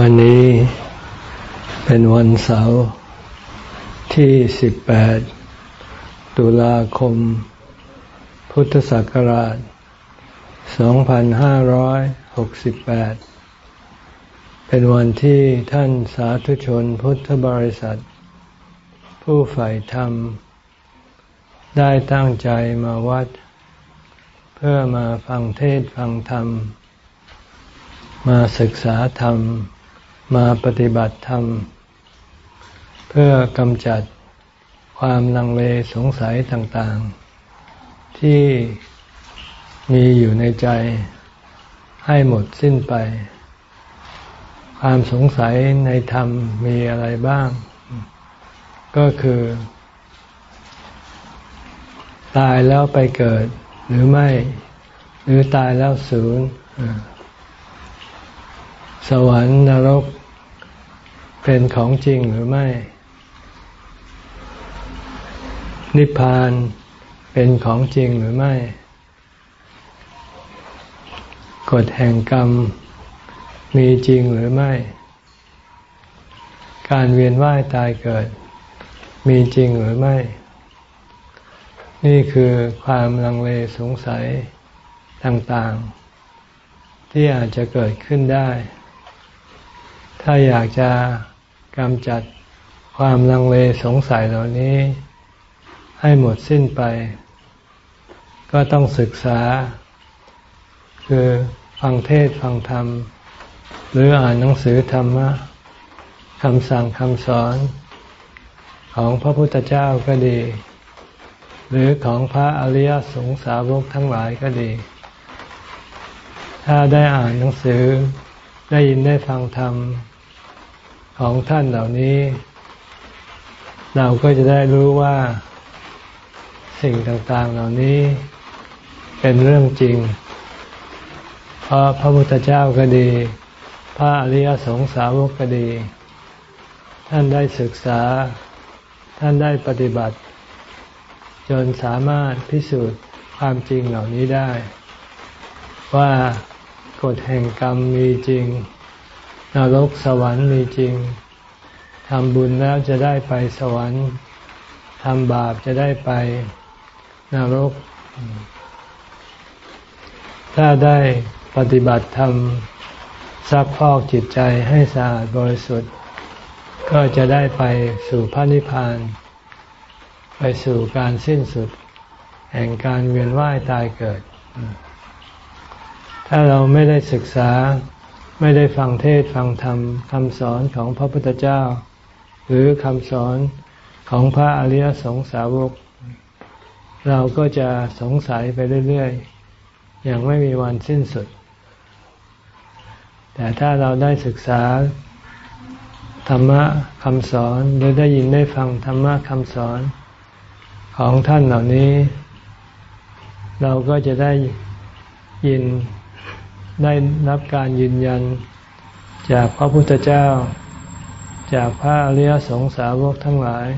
วันนี้เป็นวันเสาร์ที่ 18 ตุลาคม พุทธศักราช 2568 เป็นวันที่ท่านสาธุชนพุทธบริษัท ผู้ใฝ่ธรรม ได้ตั้งใจมาวัด เพื่อมาฟังเทศฟังธรรม มาศึกษาธรรม มาปฏิบัติธรรม เพื่อกำจัดความลังเลสงสัยต่างๆ ที่มีอยู่ในใจให้หมดสิ้นไป ความสงสัยในธรรมมีอะไรบ้าง ก็คือ ตายแล้วไปเกิดหรือไม่ หรือตายแล้วศูนย์สวรรค์นรก เป็นของจริงหรือไม่ นิพพานเป็นของจริงหรือไม่ กฎแห่งกรรมมีจริงหรือไม่ การเวียนว่ายตายเกิด มีจริงหรือไม่ นี่คือความลังเลสงสัยต่างๆ ที่อาจจะเกิดขึ้นได้ ถ้าอยากจะ กำจัดความลังเลสงสัยเหล่านี้ ให้หมดสิ้นไป ก็ต้องศึกษา คือฟังเทศฟังธรรม หรืออ่านหนังสือธรรมะคำสั่งคำสอน ของพระพุทธเจ้าก็ดี หรือของพระอริยสงสาวกทั้งหลายก็ดี ถ้าได้อ่านหนังสือได้ยินได้ฟังธรรม ของท่านเหล่านี้ เราก็จะได้รู้ว่าสิ่งต่างๆเหล่านี้เป็นเรื่องจริง เพราะพระพุทธเจ้าก็ดี พระอริยสงสาวกก็ดี ท่านได้ศึกษา ท่านได้ปฏิบัติ จนสามารถพิสูจน์ความจริงเหล่านี้ได้ ว่ากฎแห่งกรรมมีจริง นรกสวรรค์มีจริงทำบุญแล้วจะได้ไปสวรรค์ทำบาปจะได้ไปนรก ถ้าได้ปฏิบัติธรรมซักพอกจิตใจให้สะอาดบริสุทธิ์ ก็จะได้ไปสู่พระนิพพาน ไปสู่การสิ้นสุด แห่งการเวียนว่ายตายเกิด ถ้าเราไม่ได้ศึกษา ไม่ได้ฟังเทศฟังธรรมคำสอนของพระพุทธเจ้า หรือคำสอนของพระอริยสงสาวก เราก็จะสงสัยไปเรื่อยๆ อย่างไม่มีวันสิ้นสุด แต่ถ้าเราได้ศึกษาธรรมะคำสอนหรือได้ยินได้ฟังธรรมะคำสอนของท่านเหล่านี้ เราก็จะได้ยิน ได้รับการยืนยัน จากพระพุทธเจ้า จากพระอริยสงสาวกทั้งหลาย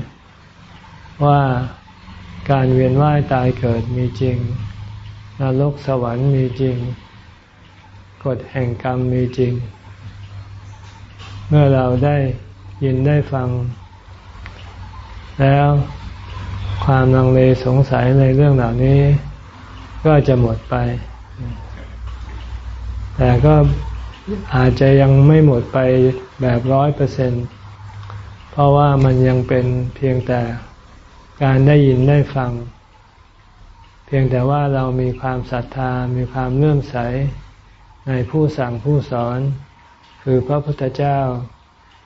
ว่าการเวียนว่ายตายเกิดมีจริงนรกสวรรค์มีจริง กฎแห่งกรรมมีจริง เมื่อเราได้ยินได้ฟัง แล้วความลังเลสงสัยในเรื่องเหล่านี้ ก็จะหมดไป แต่ก็อาจจะยังไม่หมดไปแบบร้อยเปอร์เซ็นเพราะว่ามันยังเป็นเพียงแต่การได้ยินได้ฟัง เพียงแต่ว่าเรามีความศรัทธา มีความเลื่อมใสในผู้สั่งผู้สอน คือพระพุทธเจ้า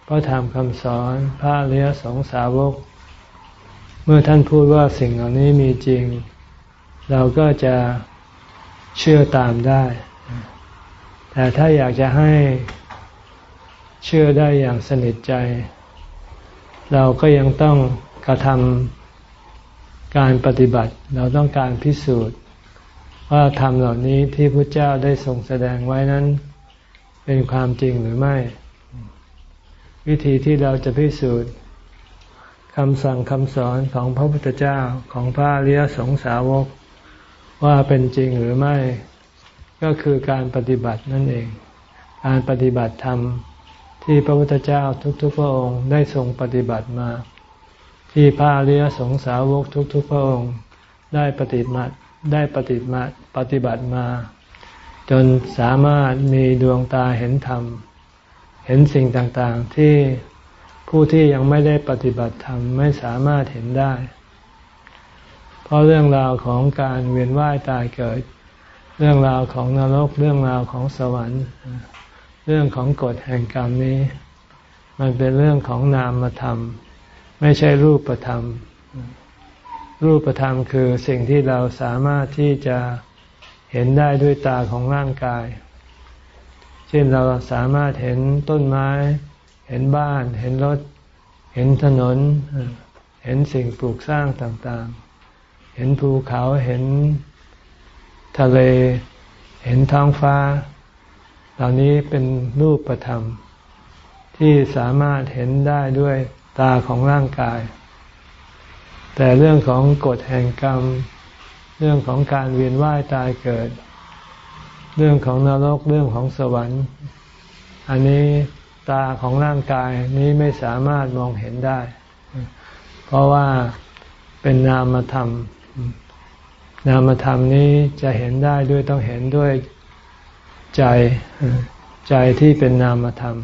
พระธรรมคำสอนพระเลียสงสาวก เมื่อท่านพูดว่าสิ่งเหล่านี้มีจริง เราก็จะเชื่อตามได้ แต่ถ้าอยากจะให้เชื่อได้อย่างสนิทใจ เราก็ยังต้องกระทำการปฏิบัติ เราต้องการพิสูจน์ ว่าธรรมเหล่านี้ที่พระเจ้าได้ทรงแสดงไว้นั้น เป็นความจริงหรือไม่ วิธีที่เราจะพิสูจน์คำสั่งคำสอนของพระพุทธเจ้าของพระอริยสงสาวกว่าเป็นจริงหรือไม่ ก็คือการปฏิบัตินั่นเอง การปฏิบัติธรรมที่พระพุทธเจ้าทุกๆ พระองค์ได้ทรงปฏิบัติมา ที่พระอริยสงสาวกทุกๆ พระองค์ได้ปฏิบัติได้ปฏิบัติปฏิบัติมา จนสามารถมีดวงตาเห็นธรรม เห็นสิ่งต่างๆ ที่ผู้ที่ยังไม่ได้ปฏิบัติธรรมไม่สามารถเห็นได้ เพราะเรื่องราวของการเวียนว่ายตายเกิด เรื่องราวของนรก เรื่องราวของสวรรค์ เรื่องของกฎแห่งกรรมนี้ มันเป็นเรื่องของนามธรรม ไม่ใช่รูปธรรม รูปธรรมคือสิ่งที่เราสามารถที่จะเห็นได้ด้วยตาของร่างกาย เช่นเราสามารถเห็นต้นไม้ เห็นบ้าน เห็นรถ เห็นถนน เห็นสิ่งปลูกสร้างต่างๆ เห็นภูเขา เห็น ทะเล เห็นท้องฟ้า เหล่านี้เป็นรูปธรรม ที่สามารถเห็นได้ด้วยตาของร่างกาย แต่เรื่องของกฎแห่งกรรม เรื่องของการเวียนว่ายตายเกิด เรื่องของนรกเรื่องของสวรรค์ อันนี้ตาของร่างกายนี้ไม่สามารถมองเห็นได้ เพราะว่าเป็นนามธรรม นามธรรมนี้จะเห็นได้ด้วยต้องเห็นด้วยใจใจที่เป็นนามธรรม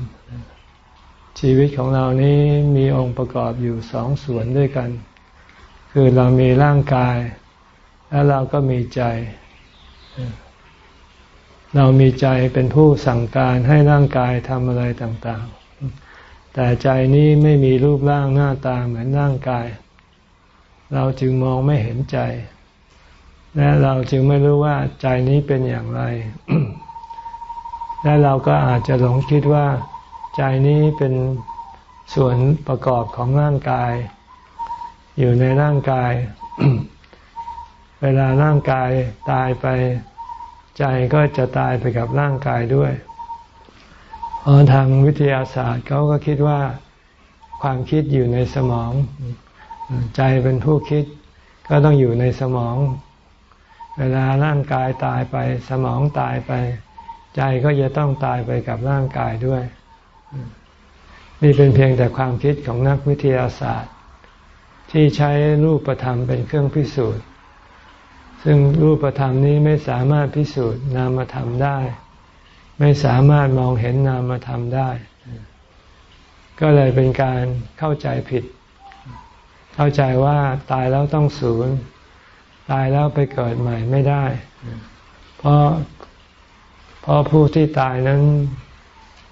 ชีวิตของเรานี้มีองค์ประกอบอยู่สองส่วนด้วยกัน คือเรามีร่างกาย แล้วเราก็มีใจ เรามีใจเป็นผู้สั่งการให้ร่างกายทำอะไรต่างๆ แต่ใจนี้ไม่มีรูปร่างหน้าตาเหมือนร่างกาย เราจึงมองไม่เห็นใจ และเราจึงไม่รู้ว่าใจนี้เป็นอย่างไร และเราก็อาจจะหลงคิดว่า ใจนี้เป็นส่วนประกอบของร่างกาย อยู่ในร่างกาย เวลาร่างกายตายไป ใจก็จะตายไปกับร่างกายด้วยพราะทางวิทยาศาสตร์เขาก็คิดว่าความคิดอยู่ในสมอง ใจเป็นผู้คิดก็ต้องอยู่ในสมอง เวลาร่างกายตายไปสมองตายไป ใจก็จะต้องตายไปกับร่างกายด้วย นี่เป็นเพียงแต่ความคิดของนักวิทยาศาสตร์ ที่ใช้รูปธรรมเป็นเครื่องพิสูจน์ ซึ่งรูปธรรมนี้ไม่สามารถพิสูจน์นามธรรมได้ ไม่สามารถมองเห็นนามธรรมได้ ก็เลยเป็นการเข้าใจผิด เข้าใจว่าตายแล้วต้องสูญ ตายแล้วไปเกิดใหม่ไม่ได้ เพราะเพราะผู้ที่ตายนั้น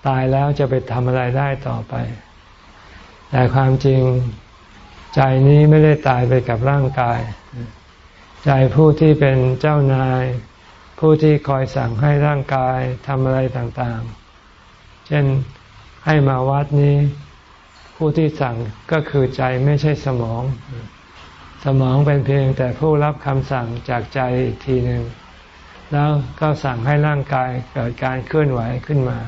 ตายแล้วจะไปทำอะไรได้ต่อไป แต่ความจริงใจนี้ไม่ได้ตายไปกับร่างกาย ใจผู้ที่เป็นเจ้านาย ผู้ที่คอยสั่งให้ร่างกายทำอะไรต่างๆ เช่นให้มาวัดนี้ ผู้ที่สั่งก็คือใจไม่ใช่สมอง สมองเป็นเพียงแต่ผู้รับคำสั่งจากใจอีกทีหนึ่งแล้วก็สั่งให้ร่างกายเกิดการเคลื่อนไหวขึ้นมา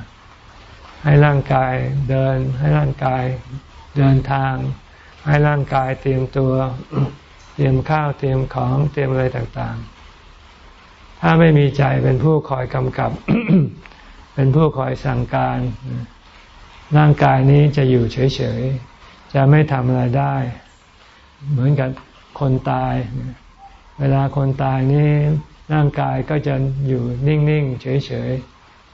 ให้ร่างกายเดิน ให้ร่างกายเดินทาง ให้ร่างกายเตรียมตัว เตรียมข้าวเตรียมของเตรียมอะไรต่างๆ ถ้าไม่มีใจเป็นผู้คอยกำกับ เป็นผู้คอยสั่งการ ร่างกายนี้จะอยู่เฉยๆ จะไม่ทำอะไรได้ เหมือนกับ คนตาย เวลาคนตายนี้ร่างกายก็จะอยู่นิ่ง ๆ เฉย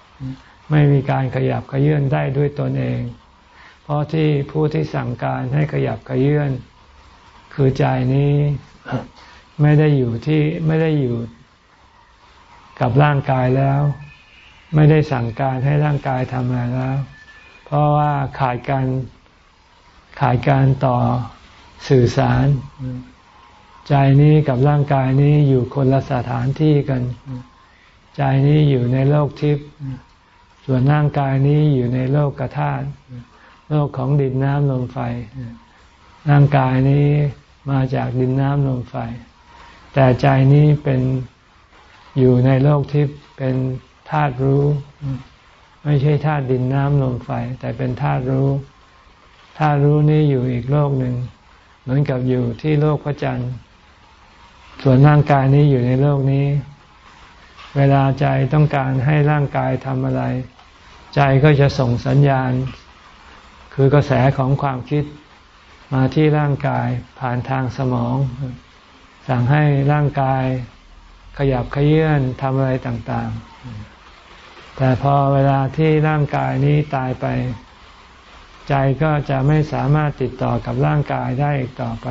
ๆ ไม่มีการขยับขยื่นได้ด้วยตนเอง เพราะที่ผู้ที่สั่งการให้ขยับขยื่นคือใจนี้ไม่ได้อยู่ที่ไม่ได้อยู่กับร่างกายแล้ว ไม่ได้สั่งการให้ร่างกายทำอะไรแล้ว เพราะว่าขาดการขาดการต่อสื่อสาร ใจนี้กับร่างกายนี้อยู่คนละสถานที่กัน ใจนี้อยู่ในโลกทิพย์ส่วนร่างกายนี้อยู่ในโลกกระธาตุโลกของดินน้ำลมไฟ ร่างกายนี้มาจากดินน้ำลมไฟ แต่ใจนี้เป็นอยู่ในโลกที่เป็นธาตุรู้ ไม่ใช่ธาตุดินน้ำลมไฟ แต่เป็นธาตุรู้ธาตุรู้นี้อยู่อีกโลกหนึ่ง เหมือนกับอยู่ที่โลกพระจันทร์ ส่วนร่างกายนี้อยู่ในโลกนี้ เวลาใจต้องการให้ร่างกายทำอะไร ใจก็จะส่งสัญญาณ คือกระแสของความคิดมาที่ร่างกายผ่านทางสมอง สั่งให้ร่างกายขยับขยื่นทำอะไรต่างๆ แต่พอเวลาที่ร่างกายนี้ตายไป ใจก็จะไม่สามารถติดต่อกับร่างกายได้อีกต่อไป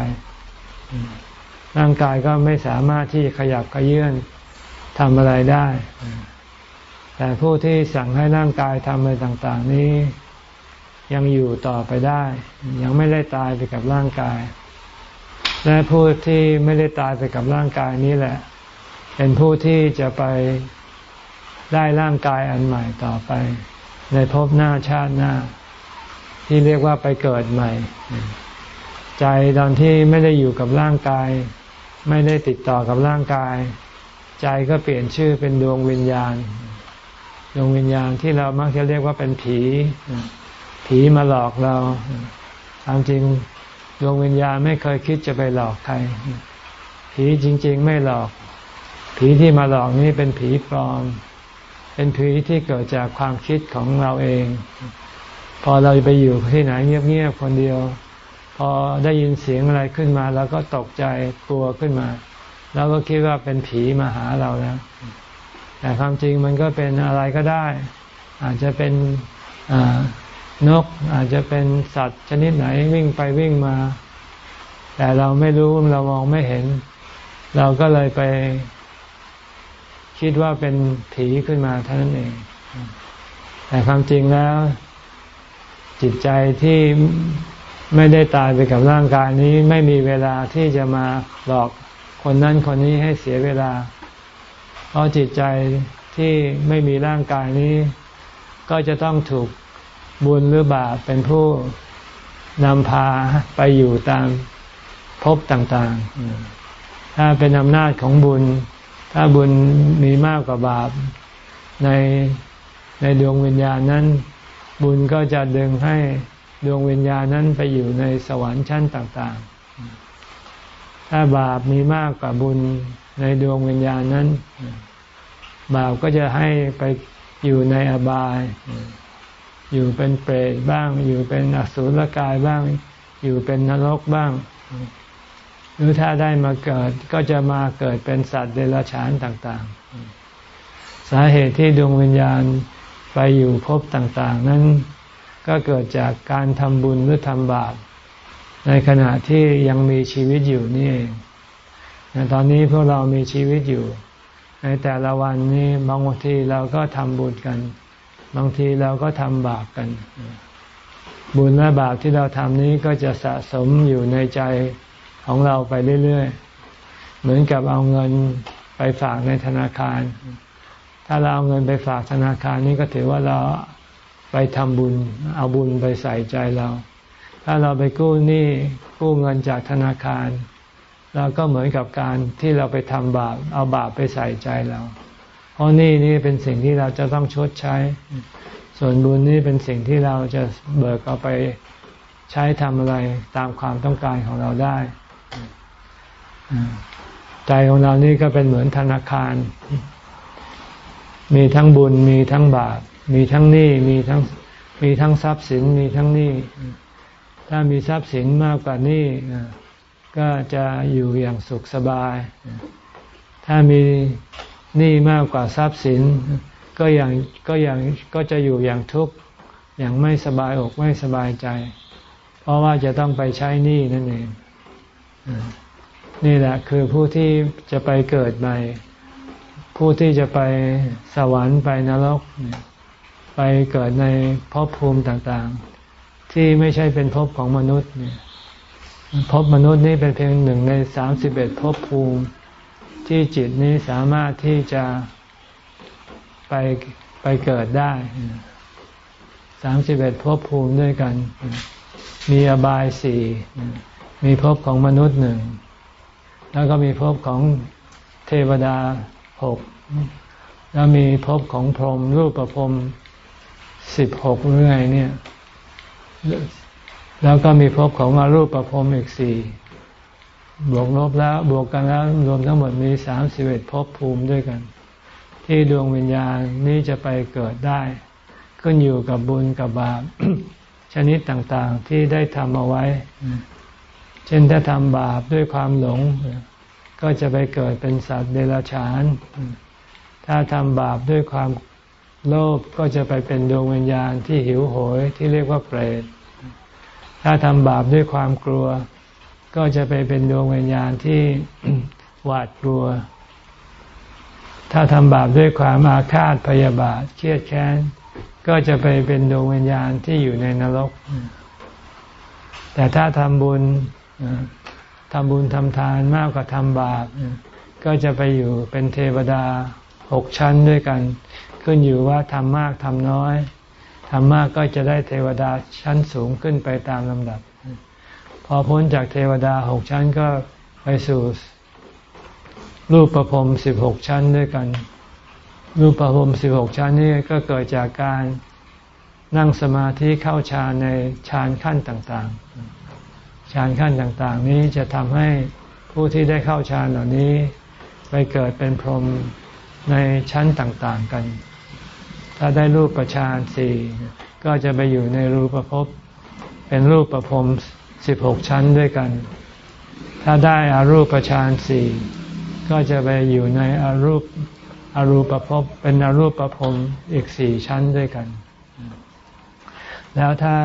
ร่างกายก็ไม่สามารถที่ขยับขยื่นทำอะไรได้ แต่ผู้ที่สั่งให้ร่างกายทำอะไรต่าง ๆ นี้ยังอยู่ต่อไปได้ ยังไม่ได้ตายไปกับร่างกาย และผู้ที่ไม่ได้ตายไปกับร่างกายนี้แหละ เป็นผู้ที่จะไปได้ร่างกายอันใหม่ต่อไป ในภพหน้าชาติหน้า ที่เรียกว่าไปเกิดใหม่ ใจตอนที่ไม่ได้อยู่กับร่างกาย ไม่ได้ติดต่อกับร่างกาย ใจก็เปลี่ยนชื่อเป็นดวงวิญญาณ ดวงวิญญาณที่เรามักจะเรียกว่าเป็นผี ผีมาหลอกเราความจริงดวงวิญญาณไม่เคยคิดจะไปหลอกใคร ผีจริง ๆ ไม่หลอก ผีที่มาหลอกนี่เป็นผีปลอม เป็นผีที่เกิดจากความคิดของเราเอง พอเราไปอยู่ที่ไหนเงียบๆคนเดียว อได้ยินเสียงอะไรขึ้นมาเราก็ตกใจกลัวขึ้นมาเราก็คิดว่าเป็นผีมาหาเราแล้ว แต่ความจริงมันก็เป็นอะไรก็ได้ อาจจะเป็นนกอาจจะเป็นสัตว์ชนิดไหนวิ่งไปวิ่งมา แต่เราไม่รู้เรามองไม่เห็น เราก็เลยไป คิดว่าเป็นผีขึ้นมาเท่านั้นเอง แต่ความจริงแล้ว จิตใจที่ ไม่ได้ตายไปกับร่างกายนี้ไม่มีเวลาที่จะมาหลอกคนนั้นคนนี้ให้เสียเวลา เพราะจิตใจที่ไม่มีร่างกายนี้ ก็จะต้องถูกบุญหรือบาปเป็นผู้นำพาไปอยู่ตามภพต่างๆ ถ้าเป็นอำนาจของบุญ ถ้าบุญมีมากกว่าบาปในในดวงวิญญาณนั้น บุญก็จะดึงให้ ดวงวิญญาณนั้นไปอยู่ในสวรรค์ชั้นต่าง ๆ ถ้าบาปมีมากกว่าบุญในดวงวิญญาณนั้น บาปก็จะให้ไปอยู่ในอบาย อยู่เป็นเปรตบ้าง อยู่เป็นอสุรกายบ้าง อยู่เป็นนรกบ้าง หรือถ้าได้มาเกิดก็จะมาเกิดเป็นสัตว์เดรัจฉานต่าง ๆ สาเหตุที่ดวงวิญญาณไปอยู่พบต่าง ๆ นั้น ก็เกิดจากการทำบุญหรือทำบาป ในขณะที่ยังมีชีวิตอยู่นี่เองตอนนี้พวกเรามีชีวิตอยู่ ในแต่ละวันนี้บางทีเราก็ทำบุญกัน บางทีเราก็ทำบาปกัน บุญและบาปที่เราทำนี้ก็จะสะสมอยู่ในใจของเราไปเรื่อยๆ เหมือนกับเอาเงินไปฝากในธนาคาร ถ้าเราเอาเงินไปฝากธนาคารนี้ก็ถือว่าเรา ไปทำบุญ เอาบุญไปใส่ใจเรา ถ้าเราไปกู้หนี้กู้เงินจากธนาคารเราก็เหมือนกับการที่เราไปทำบาป เอาบาปไปใส่ใจเรา เพราะนี่นี่เป็นสิ่งที่เราจะต้องชดใช้ ส่วนบุญนี่เป็นสิ่งที่เราจะเบิกเอาไปใช้ทำอะไรตามความต้องการของเราได้ ใจของเรานี่ก็เป็นเหมือนธนาคาร มีทั้งบุญมีทั้งบาป มีทั้งหนี้มีทั้งมีทั้งทรัพย์สินมีทั้งหนี้ ถ้ามีทรัพย์สินมากกว่านี้ก็จะอยู่อย่างสุขสบาย ถ้ามีหนี้มากกว่าทรัพย์สิน ก็อย่างก็อย่างก็จะอยู่อย่างทุกข์อย่างไม่สบายอกไม่สบายใจ เพราะว่าจะต้องไปใช้หนี้นั่นเองนี่แหละคือผู้ที่จะไปเกิดใหม่ ผู้ที่จะไปสวรรค์ไปนรก ไปเกิดในภพภูมิต่างๆ ที่ไม่ใช่เป็นภพของมนุษย์เนี่ยภพมนุษย์นี่เป็นเพียงหนึ่งในสามสิบเอ็ดภพภูมิ ที่จิตนี้สามารถที่จะไปไปเกิดได้สามสิบเอ็ดภพภูมิด้วยกัน มีอบายสี่มีภพของมนุษย์หนึ่ง แล้วก็มีภพของเทวดาหกแล้วมีภพของพรหมรูปประพรม สิบหกเรื่อยเนี่ย แล้วก็มีภพของอรูปประพรมอีกสี่บวกลบแล้วบวกกันแล้วรวมทั้งหมดมีสามสิบเอ็ดภพภูมิด้วยกัน ที่ดวงวิญญาณนี้จะไปเกิดได้ ขึ้นอยู่กับบุญกับบาปชนิดต่างๆที่ได้ทำเอาไว้ เช่นถ้าทำบาปด้วยความหลง ก็จะไปเกิดเป็นสัตว์เดรัจฉาน ถ้าทำบาปด้วยความ โลภก็จะไปเป็นดวงวิญญาณที่หิวโหยที่เรียกว่าเปรต ถ้าทำบาปด้วยความกลัว ก็จะไปเป็นดวงวิญญาณที่หวาดกลัว ถ้าทำบาปด้วยความอาฆาตพยาบาทเครียดแค้น ก็จะไปเป็นดวงวิญญาณที่อยู่ในนรก แต่ถ้าทำบุญทำบุญทำทานมากกว่าทำบาป ก็จะไปอยู่เป็นเทวดาหกชั้นด้วยกัน ขึ้นอยู่ว่าทำมากทำน้อยทำมากก็จะได้เทวดาชั้นสูงขึ้นไปตามลำดับ พอพ้นจากเทวดาหกชั้นก็ไปสู่รูปประพรมสิบหกชั้นด้วยกัน รูปประพรมสิบหกชั้นนี่ก็เกิดจากการนั่งสมาธิเข้าฌานในฌานขั้นต่างๆฌานขั้นต่างๆ นี้จะทำให้ผู้ที่ได้เข้าฌานเหล่านี้ ไปเกิดเป็นพรหมในชั้นต่างๆกัน ถ้าได้รูปประชานสี่ก็จะไปอยู่ในรูปประพบเป็นรูปประพรมสิบหกชั้นด้วยกัน ถ้าได้อารูปประชานสี่ก็จะไปอยู่ในอรูปอรูปภพเป็นอรูปภพรมอีกสี่ชั้นด้วยกัน แล้วถ้า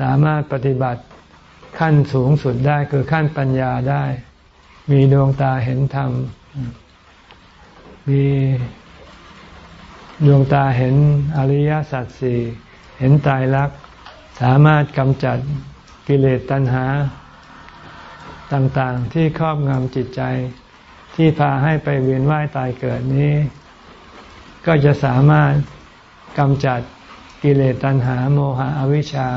สามารถปฏิบัติขั้นสูงสุดได้คือขั้นปัญญาได้ มีดวงตาเห็นธรรม มี ดวงตาเห็นอริยสัจสี่เห็นตายรักสามารถกำจัดกิเลสตัณหา ต่างๆที่ครอบงำจิตใจ ที่พาให้ไปเวียนว่ายตายเกิดนี้ ก็จะสามารถกำจัดกิเลสตัณหาโมหะอวิชชา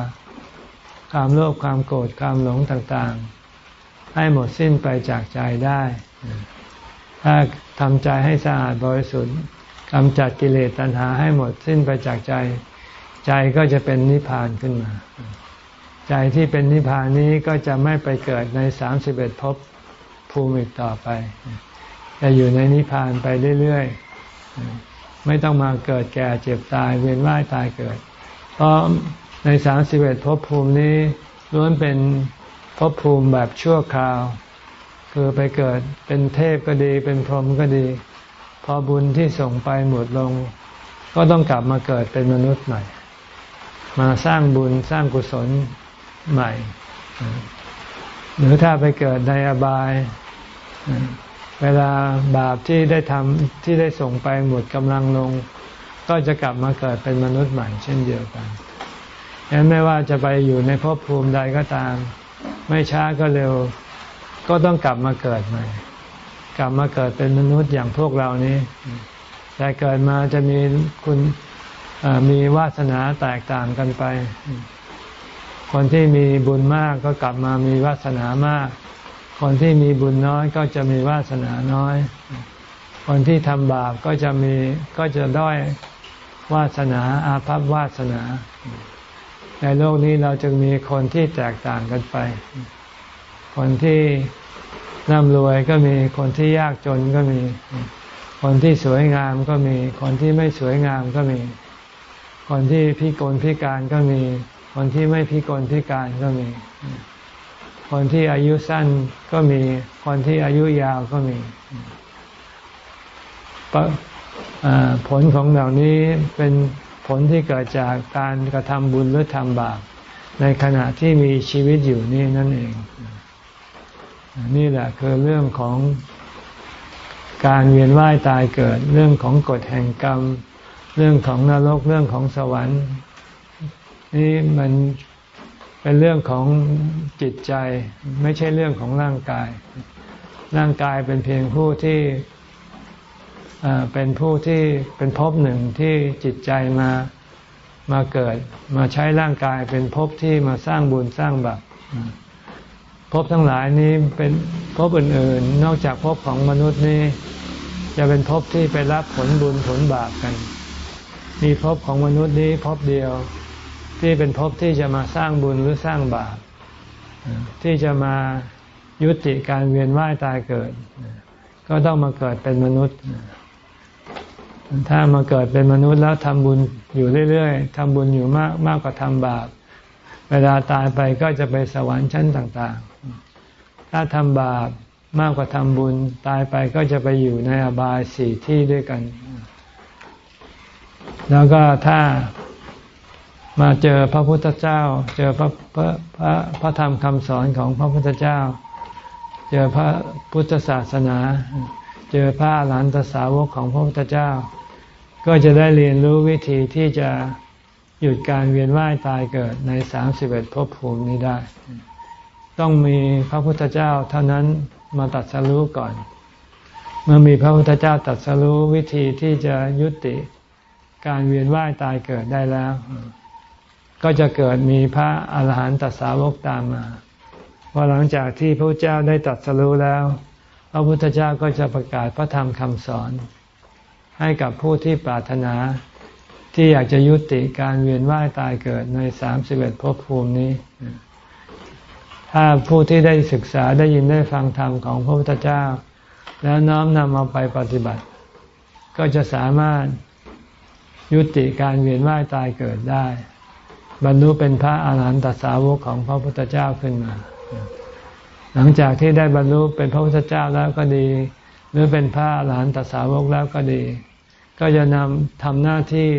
ความโลภความโกรธความหลงต่างๆ ให้หมดสิ้นไปจากใจได้ ถ้าทำใจให้สะอาดบริสุทธิ์ กำจัดกิเลสตัณหาให้หมดสิ้นไปจากใจ ใจก็จะเป็นนิพพานขึ้นมา ใจที่เป็นนิพพานนี้ก็จะไม่ไปเกิดในสามสิบเอ็ดภพภูมิต่อไป จะอยู่ในนิพพานไปเรื่อยๆ ไม่ต้องมาเกิดแก่เจ็บตายเวียนว่ายตายเกิด เพราะในสามสิบเอ็ดภพภูมินี้ล้วนเป็นภพภูมิแบบชั่วคราว คือไปเกิดเป็นเทพก็ดี เป็นพรหมก็ดี พอบุญที่ส่งไปหมดลง ก็ต้องกลับมาเกิดเป็นมนุษย์ใหม่ มาสร้างบุญสร้างกุศลใหม่ หรือถ้าไปเกิดในอบาย เวลาบาปที่ได้ทำที่ได้ส่งไปหมดกำลังลง ก็จะกลับมาเกิดเป็นมนุษย์ใหม่ เช่นเดียวกันฉะนั้นไม่ว่าจะไปอยู่ในภพภูมิใดก็ตาม ไม่ช้าก็เร็ว ก็ต้องกลับมาเกิดใหม่ กลับมาเกิดเป็นมนุษย์อย่างพวกเรานี้ แต่เกิดมาจะมีคุณมีวาสนาแตกต่างกันไป คนที่มีบุญมากก็กลับมามีวาสนามาก คนที่มีบุญน้อยก็จะมีวาสนาน้อย คนที่ทำบาปก็จะมีก็จะด้อยวาสนาอาภัพวาสนา ในโลกนี้เราจึงมีคนที่แตกต่างกันไป คนที่ ร่ำรวยก็มีคนที่ยากจนก็มี คนที่สวยงามก็มี คนที่ไม่สวยงามก็มี คนที่พิกลพิการก็มี คนที่ไม่พิกลพิการก็มี คนที่อายุสั้นก็มี คนที่อายุยาวก็มีผลของเหล่านี้เป็นผลที่เกิดจากการกระทำบุญหรือทำบาปในขณะที่มีชีวิตอยู่นี่นั่นเอง นี่แหละคือเรื่องของการเวียนว่ายตายเกิด เรื่องของกฎแห่งกรรม เรื่องของนรกเรื่องของสวรรค์ นี่มันเป็นเรื่องของจิตใจ ไม่ใช่เรื่องของร่างกาย ร่างกายเป็นเพียงผู้ที่เป็นผู้ที่เป็นภพหนึ่งที่จิตใจมามาเกิด มาใช้ร่างกายเป็นภพที่มาสร้างบุญสร้างบาป ภพทั้งหลายนี้เป็นภพอื่นๆ นอกจากภพของมนุษย์นี้ จะเป็นภพที่ไปรับผลบุญผลบาปกัน มีภพของมนุษย์นี้ภพเดียว ที่เป็นภพที่จะมาสร้างบุญหรือสร้างบาป ที่จะมายุติการเวียนว่ายตายเกิด ก็ต้องมาเกิดเป็นมนุษย์ ถ้ามาเกิดเป็นมนุษย์แล้วทำบุญอยู่เรื่อยๆทำบุญอยู่มากมากกว่าทำบาป เวลาตายไปก็จะไปสวรรค์ชั้นต่างๆ ถ้าทำบาปมากกว่าทำบุญตายไปก็จะไปอยู่ในอบายสี่ที่ด้วยกัน แล้วก็ถ้ามาเจอพระพุทธเจ้า เจอพระพระพระพระธรรมคำสอนของพระพุทธเจ้า เจอพระพุทธศาสนา เจอพระหลานตสาวกของพระพุทธเจ้า ก็จะได้เรียนรู้วิธีที่จะหยุดการเวียนว่ายตายเกิดในสามสิบเอ็ดภพภูมินี้ได้ ต้องมีพระพุทธเจ้าเท่านั้นมาตัดสรู้ก่อน เมื่อมีพระพุทธเจ้าตัดสรู้วิธีที่จะยุติการเวียนว่ายตายเกิดได้แล้ว ก็จะเกิดมีพระอาหารหันตสาวกตามมาพอหลังจากที่พระเจ้าได้ตัดสรู้แล้ว พระพุทธเจ้าก็จะประกาศพระธรรมคำสอน ให้กับผู้ที่ปรารถนาที่อยากจะยุติการเวียนว่ายตายเกิดในสามสิบเอ็ดภพภูมินี้ ถ้าผู้ที่ได้ศึกษาได้ยินได้ฟังธรรมของพระพุทธเจ้า แล้วน้อมนำเอาไปปฏิบัติ ก็จะสามารถยุติการเวียนว่ายตายเกิดได้ บรรลุเป็นพระอาหารหันตสาวกของพระพุทธเจ้าขึ้นมา หลังจากที่ได้บรรลุเป็นพระพุทธเจ้าแล้วก็ดี หรือเป็นพระอาหารหันตสาวกแล้วก็ดี ก็จะนำทำหน้าที่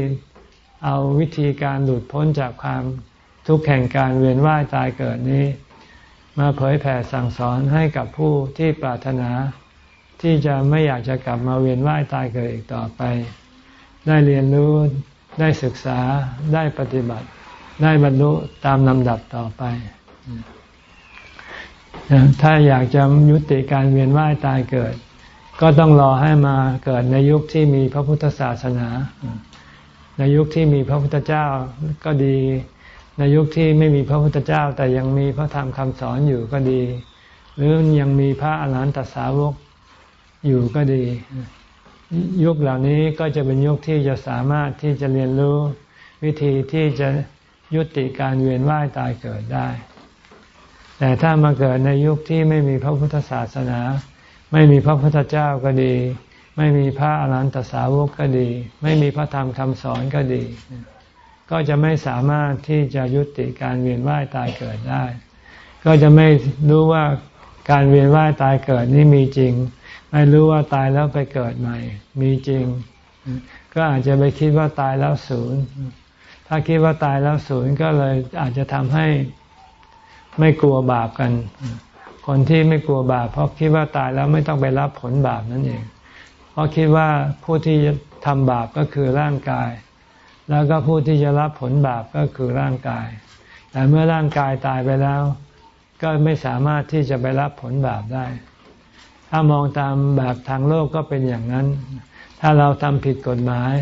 เอาวิธีการหลุดพ้นจากความทุกข์แห่งการเวียนว่ายตายเกิดนี้ มาเผยแผ่สั่งสอนให้กับผู้ที่ปรารถนา ที่จะไม่อยากจะกลับมาเวียนว่ายตายเกิดอีกต่อไป ได้เรียนรู้ได้ศึกษาได้ปฏิบัติ ได้บรรลุตามลำดับต่อไป ถ้าอยากจะยุติการเวียนว่ายตายเกิด ก็ต้องรอให้มาเกิดในยุคที่มีพระพุทธศาสนา ในยุคที่มีพระพุทธเจ้าก็ดี ในยุคที่ไม่มีพระพุทธเจ้า แต่ยังมีพระธรรมคำสอนอยู่ก็ดี หรือยังมีพระอรหันตสาวกอยู่ก็ดี ยุคเหล่านี้ก็จะเป็นยุคที่จะสามารถที่จะเรียนรู้วิธีที่จะยุติการเวียนว่ายตายเกิดได้ แต่ถ้ามาเกิดในยุคที่ไม่มีพระพุทธศาสนา ไม่มีพระพุทธเจ้าก็ดี ไม่มีพระอรหันตสาวกก็ดี ไม่มีพระธรรมคำสอนก็ดี ก็จะไม่สามารถที่จะยุติการเวียนว่ายตายเกิดได้ ก็จะไม่รู้ว่าการเวียนว่ายตายเกิดนี่มีจริง ไม่รู้ว่าตายแล้วไปเกิดใหม่ มีจริง ก็อาจจะไปคิดว่าตายแล้วศูนย์ ถ้าคิดว่าตายแล้วศูนย์ก็เลยอาจจะทำให้ไม่กลัวบาปกัน คนที่ไม่กลัวบาปเพราะคิดว่าตายแล้วไม่ต้องไปรับผลบาปนั่นเอง เพราะคิดว่าผู้ที่ทำบาปก็คือร่างกาย แล้วก็ผู้ที่จะรับผลบาปก็คือร่างกาย แต่เมื่อร่างกายตายไปแล้ว ก็ไม่สามารถที่จะไปรับผลบาปได้ ถ้ามองตามแบบทางโลกก็เป็นอย่างนั้น ถ้าเราทำผิดกฎหมาย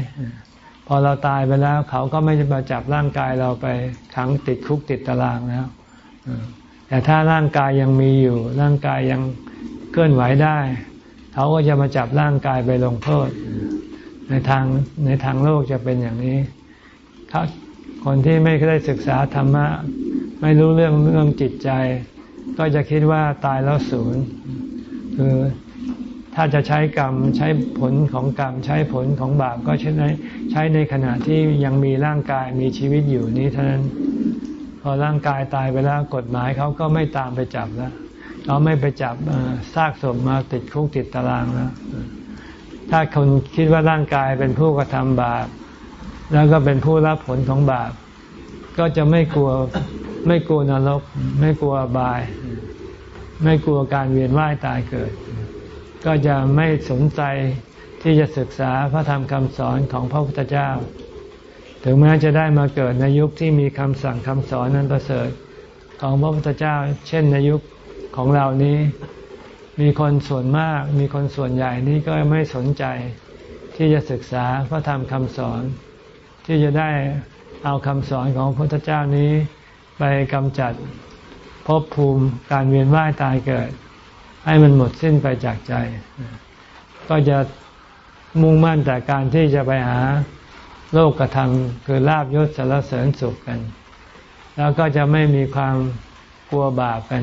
พอเราตายไปแล้ว เขาก็ไม่จะมาจับร่างกายเราไปขังติดคุกติดตารางแล้วแต่ถ้าร่างกายยังมีอยู่ ร่างกายยังเคลื่อนไหวได้ เขาก็จะมาจับร่างกายไปลงโทษ ในทางในทางโลกจะเป็นอย่างนี้คนที่ไม่ได้ศึกษาธรรมะ ไม่รู้เรื่องเรื่องจิตใจ ก็จะคิดว่าตายแล้วศูนย์คือถ้าจะใช้กรรมใช้ผลของกรรม ใช้ผลของบาปก็ใช้ในใช้ในขณะที่ยังมีร่างกายมีชีวิตอยู่นี้เท่านั้น พอร่างกายตายไปแล้วกฎหมายเขาก็ไม่ตามไปจับแล้วเขาไม่ไปจับซากศพมาติดคุกติดตารางแล้ว ถ้าคนคิดว่าร่างกายเป็นผู้กระทำบาป แล้วก็เป็นผู้รับผลของบาป ก็จะไม่กลัวไม่กลัวนรก ไม่กลัวบาย ไม่กลัวการเวียนว่ายตายเกิด ก็จะไม่สนใจที่จะศึกษาพระธรรมคำสอนของพระพุทธเจ้า ถึงแม้จะได้มาเกิดในยุคที่มีคำสั่งคำสอนนั้นประเสริฐของพระพุทธเจ้า เช่นในยุคของเรานี้ มีคนส่วนมาก มีคนส่วนใหญ่นี้ก็ไม่สนใจ ที่จะศึกษาพระธรรมคำสอน ที่จะได้เอาคำสอนของพระพุทธเจ้านี้ ไปกำจัดภพภูมิการเวียนว่ายตายเกิด ให้มันหมดสิ้นไปจากใจ ก็จะมุ่งมั่นแต่การที่จะไปหาโลกกระทำคือลาบยศสารเสริญสุขกัน แล้วก็จะไม่มีความกลัวบาปกัน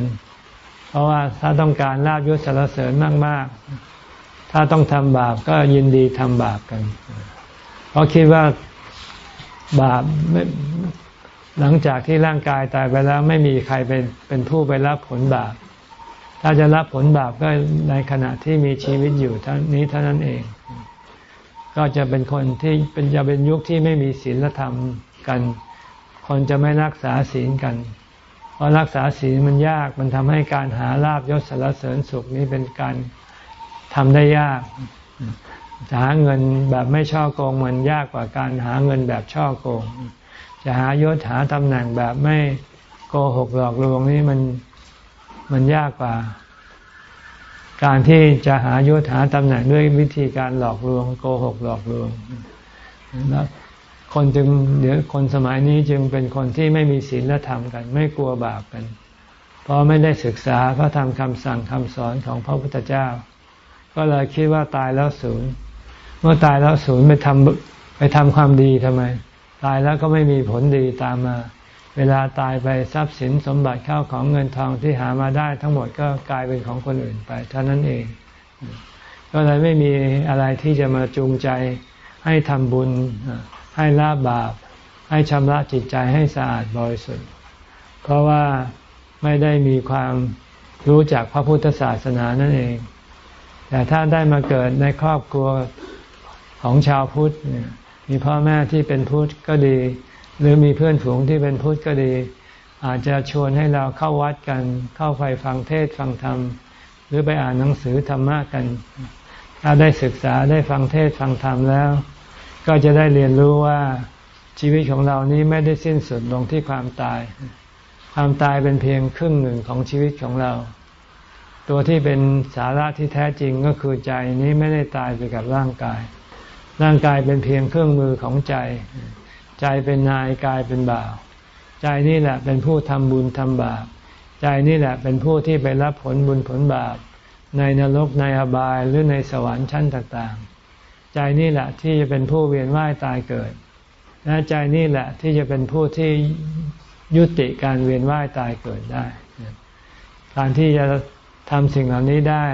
ราะว่าถ้าต้องการลาบยศสารเสริญมาก ๆ ถ้าต้องทำบาปก็ยินดีทำบาปกัน เพราะคิดว่าบาปหลังจากที่ร่างกายตายไปแล้ว ไม่มีใครเป็นเป็นผู้ไปรับผลบาป ถ้าจะรับผลบาปก็ในขณะที่มีชีวิตอยู่เท่านี้เท่านั้นเอง ก็จะเป็นคนที่เป็นจะเป็นยุคที่ไม่มีศีลธรรมกัน คนจะไม่รักษาศีลกัน เพราะรักษาศีลมันยากมันทำให้การหาลาบยศสารเสริญสุขนี้เป็นการทำได้ยากจะหาเงินแบบไม่ช่อโกงมันยากกว่าการหาเงินแบบช่อโกง จะหายศหาตำแหน่งแบบไม่โกหกหลอกลวงนี่มันมันยากกว่า การที่จะหายศหาตำแหน่งด้วยวิธีการหลอกลวง โกหกหลอกลวงแล้ว คนจึงเดี๋ยวคนสมัยนี้จึงเป็นคนที่ไม่มีศีลธรรมกัน ไม่กลัวบาปกัน เพราะไม่ได้ศึกษาพระธรรมคำสั่งคำสอนของพระพุทธเจ้า ก็เลยคิดว่าตายแล้วศูนย์เมื่อตายแล้วศูนย์ไปทำไปทำความดีทำไม ตายแล้วก็ไม่มีผลดีตามมา เวลาตายไปทรัพย์สินสมบัติเข้าของเงินทองที่หามาได้ทั้งหมดก็กลายเป็นของคนอื่นไปเท่านั้นเอง ก็เลยไม่มีอะไรที่จะมาจูงใจให้ทำบุญ ให้ละบาป ให้ชำระจิตใจให้สะอาดบริสุทธิ์ เพราะว่าไม่ได้มีความรู้จักพระพุทธศาสนานั่นเอง แต่ถ้าได้มาเกิดในครอบครัวของชาวพุทธมีพ่อแม่ที่เป็นพุทธก็ดี หรือมีเพื่อนฝูงที่เป็นพุทธก็ดี อาจจะชวนให้เราเข้าวัดกันเข้าไปฟังเทศฟังธรรม หรือไปอ่านหนังสือธรรมะกัน ถ้าได้ศึกษาได้ฟังเทศฟังธรรมแล้ว ก็จะได้เรียนรู้ว่าชีวิตของเรานี้ไม่ได้สิ้นสุดลงที่ความตาย ความตายเป็นเพียงครึ่งหนึ่งของชีวิตของเรา ตัวที่เป็นสาระที่แท้จริงก็คือใจนี้ไม่ได้ตายไปกับร่างกาย ร่างกายเป็นเพียงเครื่องมือของใจ ใจเป็นนายกายเป็นบ่าว ใจนี่แหละเป็นผู้ทำบุญทำบาป ใจนี่แหละเป็นผู้ที่ไปรับผลบุญผลบาป ในนรกในอบายหรือในสวรรค์ชั้นต่าง ใจนี่แหละที่จะเป็นผู้เวียนว่ายตายเกิด และใจนี่แหละที่จะเป็นผู้ที่ยุติการเวียนว่ายตายเกิดได้ การที่จะทำสิ่งเหล่านี้ได้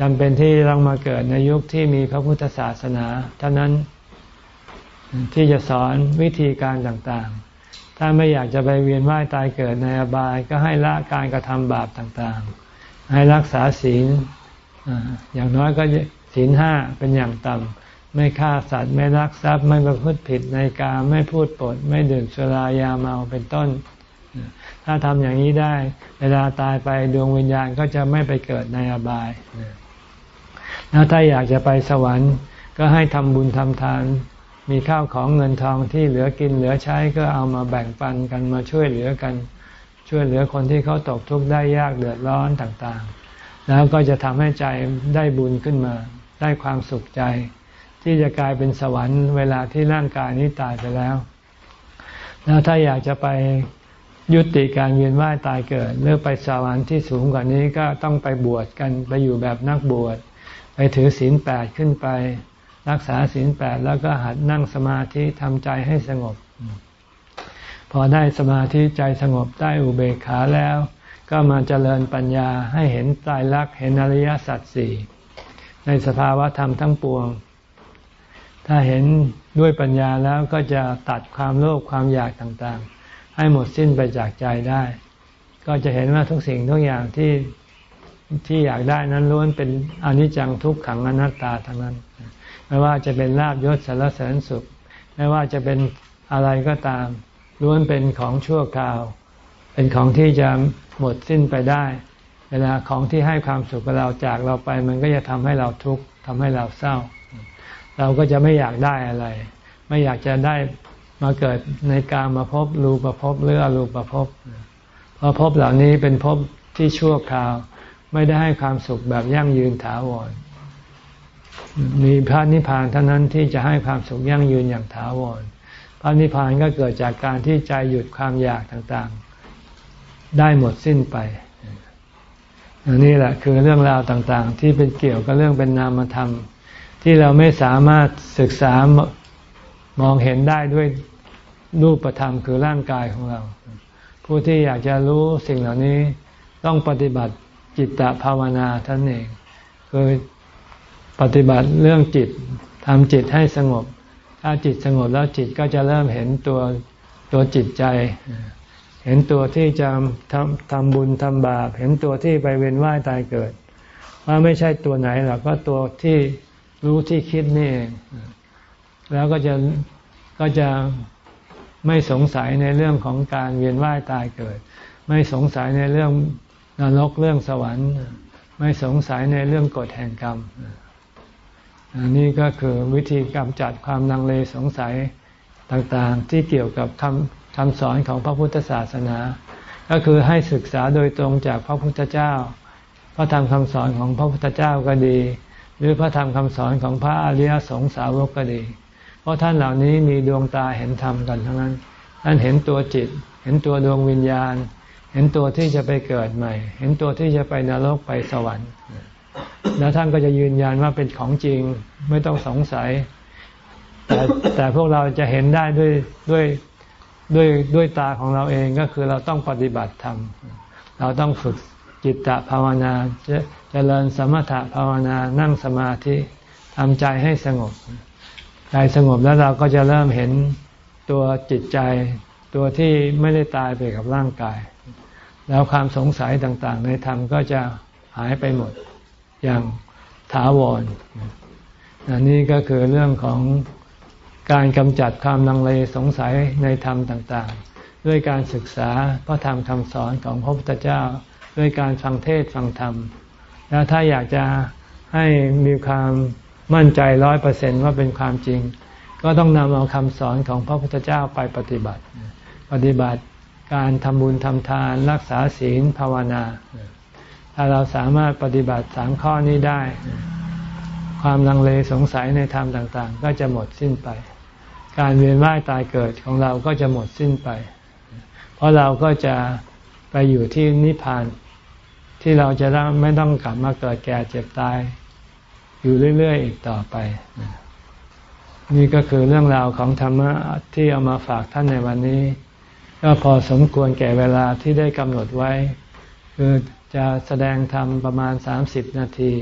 จำเป็นที่ต้องมาเกิดในยุคที่มีพระพุทธศาสนาเท่านั้นที่จะสอนวิธีการต่างๆ ถ้าไม่อยากจะไปเวียนว่ายตายเกิดในอบาย ก็ให้ละการกระทำบาปต่างๆ ให้รักษาศีลอย่างน้อยก็ ศีลห้าเป็นอย่างต่ำไม่ฆ่าสัตว์ไม่รักทรัพย์ไม่ประพฤติผิดในการไม่พูดปด ไม่ดื่มสุรายาเมาเป็นต้น ถ้าทำอย่างนี้ได้ เวลาตายไปดวงวิญญาณก็จะไม่ไปเกิดในอบาย แล้วถ้าอยากจะไปสวรรค์ ก็ให้ทำบุญทำทานมีข้าวของเงินทองที่เหลือกินเหลือใช้ก็เอามาแบ่งปันกันมาช่วยเหลือกัน ช่วยเหลือคนที่เขาตกทุกข์ได้ยากเดือดร้อนต่างๆ แล้วก็จะทำให้ใจได้บุญขึ้นมา ได้ความสุขใจ ที่จะกลายเป็นสวรรค์เวลาที่ร่างกายนี้ตายไปแล้ว แล้วถ้าอยากจะไปยุติการเวียนว่ายตายเกิดเลือกไปสวรรค์ที่สูงกว่านี้ก็ต้องไปบวชกันไปอยู่แบบนักบวชไปถือศีลแปดขึ้นไป รักษาศีลแปดแล้วก็หัดนั่งสมาธิทำใจให้สงบ พอได้สมาธิใจสงบได้อุเบกขาแล้ว ก็มาเจริญปัญญาให้เห็นตายรักเห็นอริยสัจสี่ ในสภาวะธรรมทั้งปวง ถ้าเห็นด้วยปัญญาแล้วก็จะตัดความโลภความอยากต่างๆ ให้หมดสิ้นไปจากใจได้ ก็จะเห็นว่าทุกสิ่งทุกอย่างที่ที่อยากได้นั้นล้วนเป็นอนิจจังทุกขังอนัตตาทั้งนั้น ไม่ว่าจะเป็นลาบยศสารเสริญสุข ไม่ว่าจะเป็นอะไรก็ตามล้วนเป็นของชั่วคราว เป็นของที่จะหมดสิ้นไปได้ เวลาของที่ให้ความสุขกับเราจากเราไป มันก็จะทำให้เราทุกข์ทำให้เราเศร้า เราก็จะไม่อยากได้อะไร ไม่อยากจะได้มาเกิดในการมาพบรูปภพหรืออรูปภพเพราะภพเหล่านี้เป็นภพที่ชั่วคราว ไม่ได้ให้ความสุขแบบยั่งยืนถาวร มีพระนิพพานเท่านั้นที่จะให้ความสุขยั่งยืนอย่างถาวรพระนิพพานก็เกิดจากการที่ใจหยุดความอยากต่างๆ ได้หมดสิ้นไป นนี้แหละคือเรื่องราวต่างๆ ที่เป็นเกี่ยวกับเรื่องเป็นนามธรรม ที่เราไม่สามารถศึกษามองเห็นได้ด้วยรูปธรรมคือร่างกายของเรา ผู้ที่อยากจะรู้สิ่งเหล่านี้ต้องปฏิบัติจิตตภาวนาท่านเองคือปฏิบัติเรื่องจิตทำจิตให้สงบ ถ้าจิตสงบแล้วจิตก็จะเริ่มเห็นตัวตัวจิตใจ เห็นตัวที่จะทำทำบุญทำบาป เห็นตัวที่ไปเวียนว่ายตายเกิด ว่าไม่ใช่ตัวไหนหรอกก็ตัวที่รู้ที่คิดนี่เองแล้วก็จะก็จะไม่สงสัยในเรื่องของการเวียนว่ายตายเกิด ไม่สงสัยในเรื่องนรกเรื่องสวรรค์ ไม่สงสัยในเรื่องกฎแห่งกรรมอันนี้ก็คือวิธีกำจัดความลังเลสงสัยต่างๆ ที่เกี่ยวกับคำ คำสอนของพระพุทธศาสนา ก็คือให้ศึกษาโดยตรงจากพระพุทธเจ้า พระธรรมคำสอนของพระพุทธเจ้าก็ดี หรือพระธรรมคำสอนของพระอริยสงสาวกก็ดี เพราะท่านเหล่านี้มีดวงตาเห็นธรรมกันทั้งนั้น ท่านเห็นตัวจิต เห็นตัวดวงวิญญาณ เห็นตัวที่จะไปเกิดใหม่ เห็นตัวที่จะไปนรกไปสวรรค์แล้วท่านก็จะยืนยันว่าเป็นของจริงไม่ต้องสงสัย แต่แต่พวกเราจะเห็นได้ด้วยด้วย ด้วยด้วยตาของเราเองก็คือเราต้องปฏิบัติธรรม เราต้องฝึกจิตตภาวนาจเจริญสมถะภาวนานั่งสมาธิทำใจให้สงบ ใจสงบแล้วเราก็จะเริ่มเห็นตัวจิตใจ ตัวที่ไม่ได้ตายไปกับร่างกาย แล้วความสงสัยต่างๆ ในธรรมก็จะหายไปหมดอย่างถาวรอันนี้ก็คือเรื่องของ การกำจัดความลังเลสงสัยในธรรมต่างๆ ด้วยการศึกษาพระธรรมคำสอนของพระพุทธเจ้า ด้วยการฟังเทศฟังธรรม แล้วถ้าอยากจะให้มีความมั่นใจร้อยเปอร์เซนว่าเป็นความจริง ก็ต้องนำเอาคำสอนของพระพุทธเจ้าไปปฏิบัติ ปฏิบัติการทำบุญทำทานรักษาศีลภาวนา ถ้าเราสามารถปฏิบัติสามข้อนี้ได้ ความลังเลสงสัยในธรรมต่างๆ ก็จะหมดสิ้นไป การเวียนว่ายตายเกิดของเราก็จะหมดสิ้นไป เพราะเราก็จะไปอยู่ที่นิพพาน ที่เราจะไม่ต้องกลับมาเกิดแก่เจ็บตาย อยู่เรื่อย ๆ อีกต่อไป นี่ก็คือเรื่องราวของธรรมะที่เอามาฝากท่านในวันนี้ ก็พอสมควรแก่เวลาที่ได้กำหนดไว้ คือจะแสดงธรรมประมาณสามสิบนาที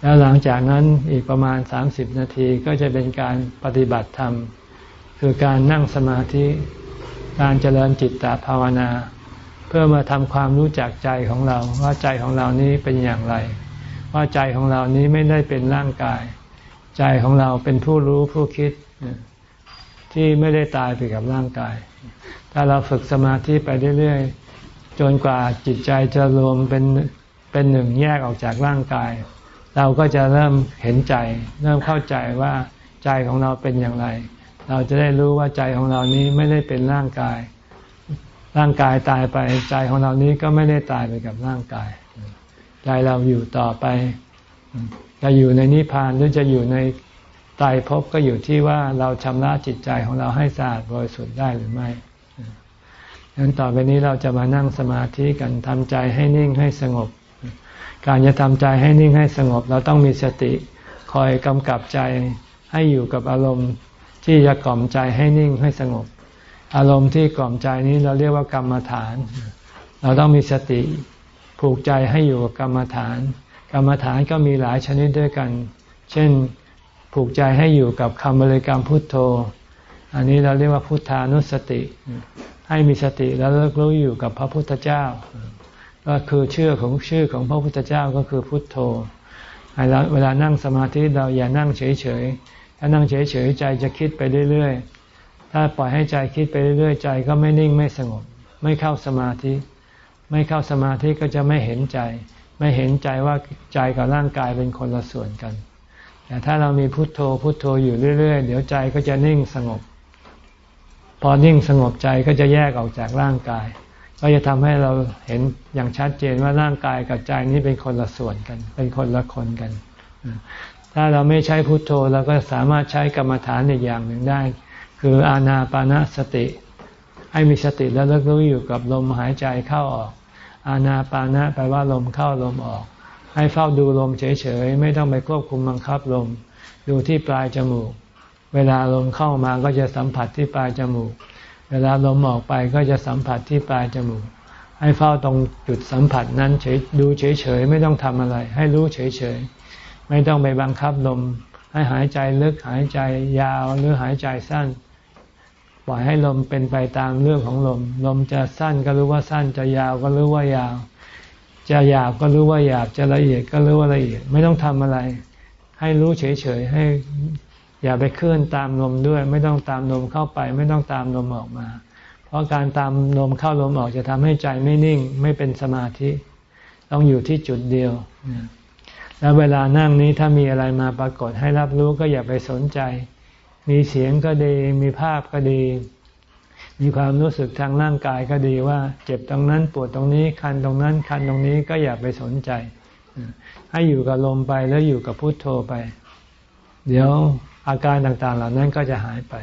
แล้วหลังจากนั้นอีกประมาณสามสิบนาทีก็จะเป็นการปฏิบัติธรรม คือการนั่งสมาธิ การเจริญจิตตภาวนา เพื่อมาทำความรู้จักใจของเรา ว่าใจของเรานี้เป็นอย่างไร ว่าใจของเรานี้ไม่ได้เป็นร่างกาย ใจของเราเป็นผู้รู้ผู้คิด ที่ไม่ได้ตายไปกับร่างกาย ถ้าเราฝึกสมาธิไปเรื่อยๆ จนกว่าจิตใจจะรวมเป็นเป็นหนึ่งแยกออกจากร่างกาย เราก็จะเริ่มเห็นใจ เริ่มเข้าใจว่าใจของเราเป็นอย่างไร เราจะได้รู้ว่าใจของเรานี้ไม่ได้เป็นร่างกาย ร่างกายตายไปใจของเรานี้ก็ไม่ได้ตายไปกับร่างกาย ใจเราอยู่ต่อไป จะอยู่ในนิพพานหรือจะอยู่ในตายภพก็อยู่ที่ว่าเราชำระจิตใจของเราให้สะอาดบริสุทธิ์ได้หรือไม่ดังนั้นต่อไปนี้เราจะมานั่งสมาธิกันทำใจให้นิ่งให้สงบ การจะทำใจให้นิ่งให้สงบ เราต้องมีสติ คอยกำกับใจให้อยู่กับอารมณ์ ที่จะกล่อมใจให้นิ่งให้สงบ อารมณ์ที่กล่อมใจนี้เราเรียกว่ากรรมฐาน เราต้องมีสติผูกใจให้อยู่กับกรรมฐาน กรรมฐานก็มีหลายชนิดด้วยกัน เช่นผูกใจให้อยู่กับคำบริกรรมพุทโธ อันนี้เราเรียกว่าพุทธานุสติ ให้มีสติแล้วเลิกรู้อยู่กับพระพุทธเจ้า ก็คือชื่อของชื่อของพระพุทธเจ้าก็คือพุทโธเวลานั่งสมาธิเราอย่านั่งเฉย ถ้านั่งเฉยๆใจจะคิดไปเรื่อยๆ ถ้าปล่อยให้ใจคิดไปเรื่อยๆ ใจก็ไม่นิ่งไม่สงบ ไม่เข้าสมาธิ ไม่เข้าสมาธิก็จะไม่เห็นใจ ไม่เห็นใจว่าใจกับร่างกายเป็นคนละส่วนกัน แต่ถ้าเรามีพุทโธพุทโธอยู่เรื่อยๆ เดี๋ยวใจก็จะนิ่งสงบ พอนิ่งสงบใจก็จะแยกออกจากร่างกาย ก็จะทำให้เราเห็นอย่างชัดเจนว่าร่างกายกับใจนี้เป็นคนละส่วนกัน เป็นคนละคนกัน ถ้าเราไม่ใช้พุทโธเราก็สามารถใช้กรรมฐานอีกอย่างหนึ่งได้ คืออานาปานาสติ ให้มีสติแล้วเลิกรู้อยู่กับลมหายใจเข้าออก อานาปานะแปลว่าลมเข้าลมออก ให้เฝ้าดูลมเฉยๆ ไม่ต้องไปควบคุมบังคับลม ดูที่ปลายจมูก เวลาลมเข้ามาก็จะสัมผัสที่ปลายจมูก เวลาลมออกไปก็จะสัมผัสที่ปลายจมูก ให้เฝ้าตรงจุดสัมผัสนั้นเฉยดูเฉยๆไม่ต้องทำอะไร ให้รู้เฉยๆ ไม่ต้องไปบังคับลม ให้หายใจลึกหายใจยาวหรือหายใจสั้น ปล่อยให้ลมเป็นไปตามเรื่องของลม ลมจะสั้นก็รู้ว่าสั้นจะยาวก็รู้ว่ายาว จะหยาบก็รู้ว่าหยาบจะละเอียดก็รู้ว่าละเอียด ไม่ต้องทำอะไร ให้รู้เฉยๆให้อย่าไปเคลื่อนตามลมด้วย ไม่ต้องตามลมเข้าไป ไม่ต้องตามลมออกมา เพราะการตามลมเข้าลมออกจะทำให้ใจไม่นิ่ง ไม่เป็นสมาธิ ต้องอยู่ที่จุดเดียว แล้วเวลานั่งนี้ถ้ามีอะไรมาปรากฏให้รับรู้ก็อย่าไปสนใจ มีเสียงก็ดี มีภาพก็ดี มีความรู้สึกทางร่างกายก็ดีว่า เจ็บตรงนั้นปวดตรงนี้คันตรงนั้นคันตรงนี้ก็อย่าไปสนใจ ให้อยู่กับลมไปแล้วอยู่กับพุโทโธไป เดี๋ยวอาการต่างๆ เหล่านั้นก็จะหายไป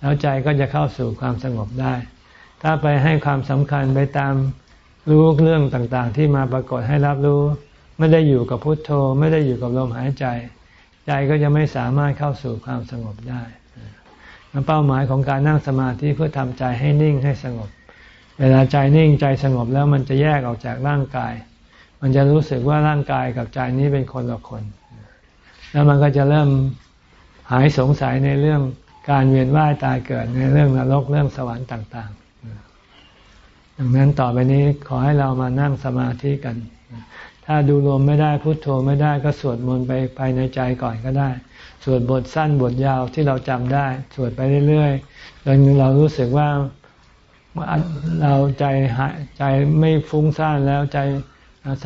แล้วใจก็จะเข้าสู่ความสงบได้ ถ้าไปให้ความสำคัญไปตามรู้เรื่องต่างๆ ที่มาปรากฏให้รับรู้ ไม่ได้อยู่กับพุทโธ ไม่ได้อยู่กับลมหายใจ ใจก็จะไม่สามารถเข้าสู่ความสงบได้เป้าหมายของการนั่งสมาธิเพื่อทำใจให้นิ่งให้สงบ เวลาใจนิ่งใจสงบแล้วมันจะแยกออกจากร่างกาย มันจะรู้สึกว่าร่างกายกับใจนี้เป็นคนละคน แล้วมันก็จะเริ่มหายสงสัยในเรื่องการเวียนว่ายตายเกิดในเรื่องนรกเรื่องสวรรค์ต่าง ๆ ดังนั้นต่อไปนี้ขอให้เรามานั่งสมาธิกัน ถ้าดูลมไม่ได้พุโทโธไม่ได้ก็สวดมนต์ไปภายในใจก่อนก็ได้ สวดบทสั้นบทยาวที่เราจำได้ สวดไปเรื่อยๆจนเรารู้สึกว่าเราใจหายใจไม่ฟุ้งซ่านแล้วใจ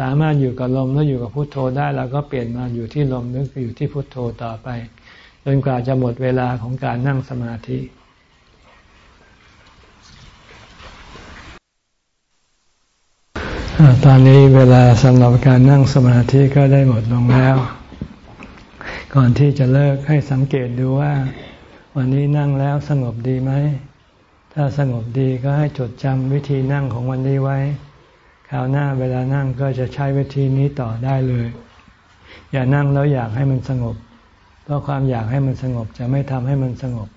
สามารถอยู่กับลมแล้วอยู่กับพุโทโธได้เราก็เปลี่ยนมาอยู่ที่ลมหรืออยู่ที่พุโทโธต่อไป จนกว่าจะหมดเวลาของการนั่งสมาธิ ตอนนี้เวลาสำหรับการนั่งสมาธิก็ได้หมดลงแล้ว ก่อนที่จะเลิกให้สังเกตดูว่า วันนี้นั่งแล้วสงบดีไหม ถ้าสงบดีก็ให้จดจำวิธีนั่งของวันนี้ไว้ คราวหน้าเวลานั่งก็จะใช้วิธีนี้ต่อได้เลย อย่านั่งแล้วอยากให้มันสงบ เพราะความอยากให้มันสงบจะไม่ทำให้มันสงบ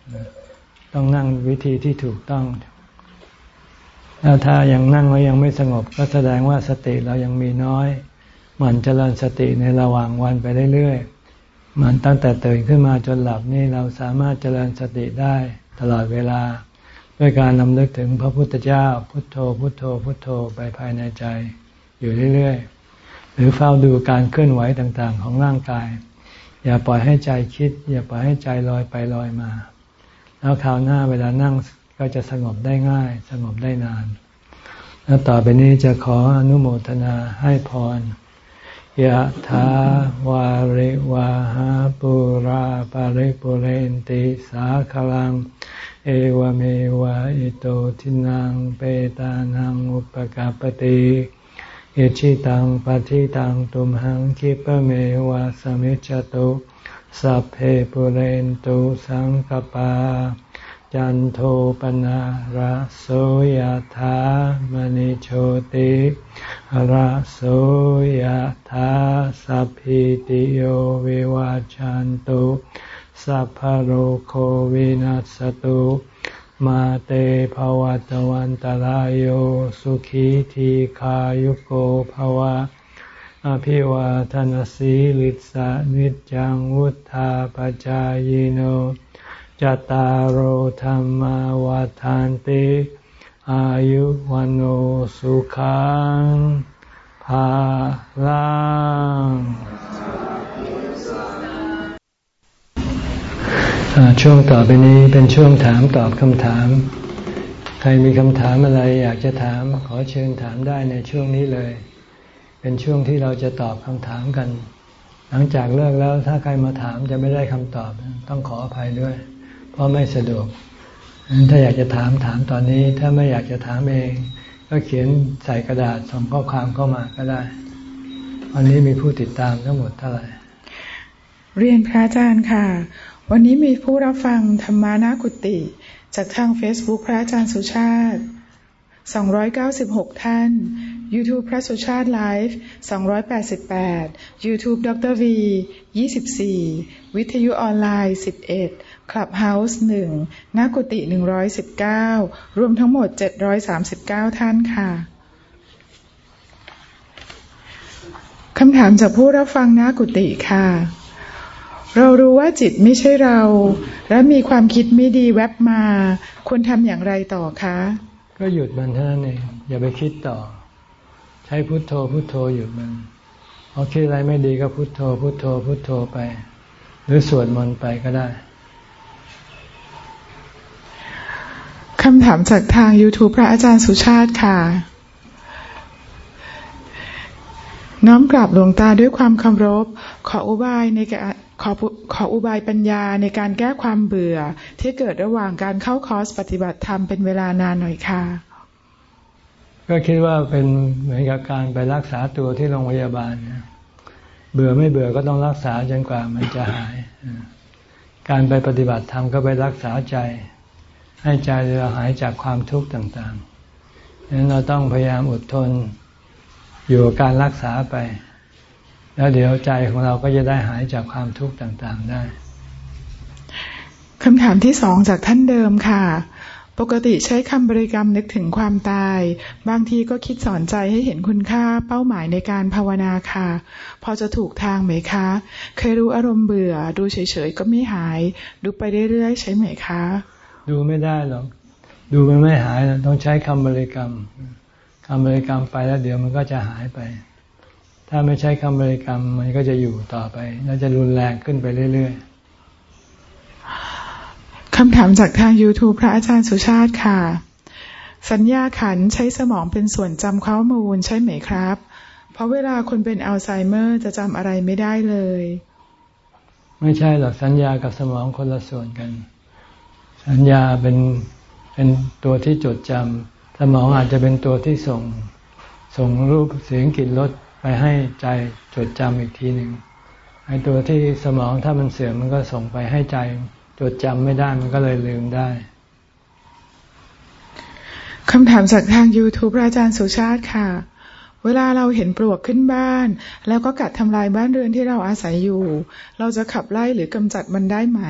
ต้องนั่งวิธีที่ถูกต้อง แล้วถ้ายังนั่งแล้วยังไม่สงบก็แสดงว่าสติเรายังมีน้อยหมั่นเจริญสติในระหว่างวันไปเรื่อยๆมันตั้งแต่ตื่นขึ้นมาจนหลับนี่เราสามารถเจริญสติได้ตลอดเวลา ด้วยการนำลึกถึงพระพุทธเจ้า พุทโธ พุทโธ พุทโธไปภายในใจ อยู่เรื่อยๆ หรือเฝ้าดูการเคลื่อนไหวต่างๆ ของร่างกาย อย่าปล่อยให้ใจคิด อย่าปล่อยให้ใจลอยไปลอยมา แล้วคราวหน้าเวลานั่ง ก็จะสงบได้ง่าย สงบได้นาน แล้วต่อไปนี้จะขออนุโมทนาให้พรยะถาวาริวาหาปุราปาริปุเรนติสาคลัง เอวเมวะอิโตทินังเปตานังอุปกาปติอิชิตังปฏิตังตุมหังคิปเมวะสมิจจตุสัพเพปุเรนตุสังกปา จันโทปนะระโสยธามณิโชติระโสยธาสัพพิติโยวิวาจันตุสัพพโรโควินัสตุมาเตภวัตวันตารโยสุขีทีขายุโกภวะ อภิวาทนสีลิสานิจังวุธาปจายโน จตารโธรรมวาทานติอายุวันโอสุขังภาลังช่วงต่อไปนี้เป็นช่วงถามตอบคำถาม ใครมีคำถามอะไรอยากจะถามขอเชิญถามได้ในช่วงนี้เลย เป็นช่วงที่เราจะตอบคำถามกัน หลังจากเลิกแล้วถ้าใครมาถามจะไม่ได้คำตอบต้องขออภัยด้วย เพราะไม่สะดวกถ้าอยากจะถามถามตอนนี้ ถ้าไม่อยากจะถามเอง ก็เขียนใส่กระดาษส่งข้อความเข้ามาก็ได้วันนี้มีผู้ติดตามทั้งหมดเท่าไหร่ เรียนพระอาจารย์ค่ะ วันนี้มีผู้รับฟังธรรมานากุติ จากทาง Facebook พระอาจารย์สุชาติ 296 ท่าน YouTube พระสุชาติไลฟ์288 YouTube ดร V 24 วิทยุออนไลน์ 11 Clubhouse 1นักกุฏิ119รวมทั้งหมด739ท่านค่ะคำถามจากผู้รับฟังนากุติค่ะ เรารู้ว่าจิตไม่ใช่เรา และมีความคิดไม่ดีแวบมา ควรทำอย่างไรต่อคะ ก็หยุดมันเท่านั้นเองอย่าไปคิดต่อ ใช้พุทโธพุทโธหยุดมันพอคิดอะไรไม่ดีก็พุทโธพุทโธพุทโธไป หรือสวดมนต์ไปก็ได้ คำถามจากทาง YouTube พระอาจารย์สุชาติค่ะ น้อมกราบหลวงตาด้วยความเคารพ ขออุบายในการขอขออุบายปัญญาในการแก้ความเบื่อ ที่เกิดระหว่างการเข้าคอร์สปฏิบัติธรรมเป็นเวลานานหน่อยค่ะ ก็คิดว่าเป็นเหมือนกับการไปรักษาตัวที่โรงพยาบาล เบื่อไม่เบื่อก็ต้องรักษาจนกว่ามันจะหาย การไปปฏิบัติธรรมก็ไปรักษาใจ ให้ใจเราหายจากความทุกข์ต่างๆดังนั้นเราต้องพยายามอดทนอยู่กับการรักษาไป แล้วเดี๋ยวใจของเราก็จะได้หายจากความทุกข์ต่างๆได้คำถามที่สองจากท่านเดิมค่ะ ปกติใช้คำบริกรรมนึกถึงความตาย บางทีก็คิดสอนใจให้เห็นคุณค่าเป้าหมายในการภาวนาค่ะ พอจะถูกทางไหมคะ เคยรู้อารมณ์เบื่อ ดูเฉยๆก็ไม่หาย ดูไปเรื่อยๆใช่ไหมคะ ดูไม่ได้หรอก ดูมันไม่หายต้องใช้คำบริกรรมคำบริกรรมไปแล้วเดี๋ยวมันก็จะหายไป ถ้าไม่ใช้คำบริกรรมมันก็จะอยู่ต่อไป แล้วจะรุนแรงขึ้นไปเรื่อยๆคำถามจากทาง YouTube พระอาจารย์สุชาติค่ะ สัญญาขันใช้สมองเป็นส่วนจำข้อมูลใช่ไหมครับ เพราะเวลาคนเป็นอัลไซเมอร์จะจำอะไรไม่ได้เลย ไม่ใช่หรอกสัญญากับสมองคนละส่วนกัน สัญญาเป็นเป็นตัวที่จดจำสมองอาจจะเป็นตัวที่ส่ง ส่งรูปเสียงกลิ่นรสไปให้ใจจดจำอีกทีหนึ่งไอ้ตัวที่สมองถ้ามันเสื่อมมันก็ส่งไปให้ใจจดจำไม่ได้มันก็เลยลืมได้คำถามจากทาง YouTube อาจารย์สุชาติค่ะ เวลาเราเห็นปลวกขึ้นบ้าน แล้วก็กัดทำลายบ้านเรือนที่เราอาศัยอยู่ เราจะขับไล่หรือกำจัดมันได้ไหม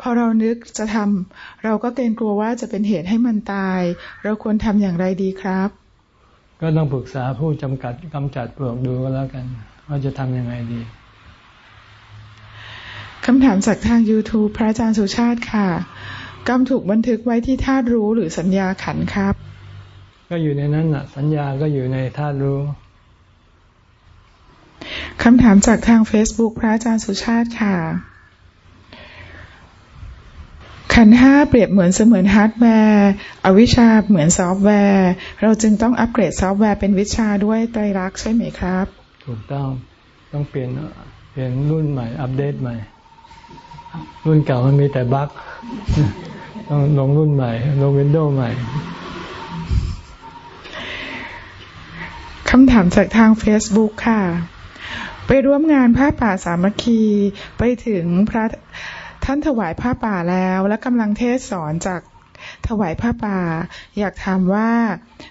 พอเรานึกจะทำเราก็เกรงกลัวว่าจะเป็นเหตุให้มันตาย เราควรทำอย่างไรดีครับ ก็ต้องปรึกษาผู้จำกัดกำจัดปลวกดูก็แล้วกัน ว่าจะทำยังไงดีคำถามจากทาง YouTube พระอาจารย์สุชาติค่ะ กรรมถูกบันทึกไว้ที่ธาตุรู้หรือสัญญาขันครับ ก็อยู่ในนั้นน่ะ สัญญาก็อยู่ในธาตุรู้คำถามจากทาง Facebook พระอาจารย์สุชาติค่ะ ขันธ์ห้าเปรียบเหมือนเสมือนฮาร์ดแวร์อวิชชาเหมือนซอฟต์แวร์ เราจึงต้องอัปเกรดซอฟต์แวร์เป็นวิชชาด้วยไตรลักษณ์ใช่ไหมครับ ถูกต้องต้องเปลี่ยนเปลี่ยนรุ่นใหม่ อัปเดตใหม่ รุ่นเก่ามันมีแต่ bug ต้องลงรุ่นใหม่ ลง Windows ใหม่ คำถามจากทาง Facebook ค่ะ ไปร่วมงานผ้าป่าสามัคคีไปถึงพระท่านถวายผ้าป่าแล้ว และกำลังเทศสอนจากถวายผ้าป่า อยากถามว่า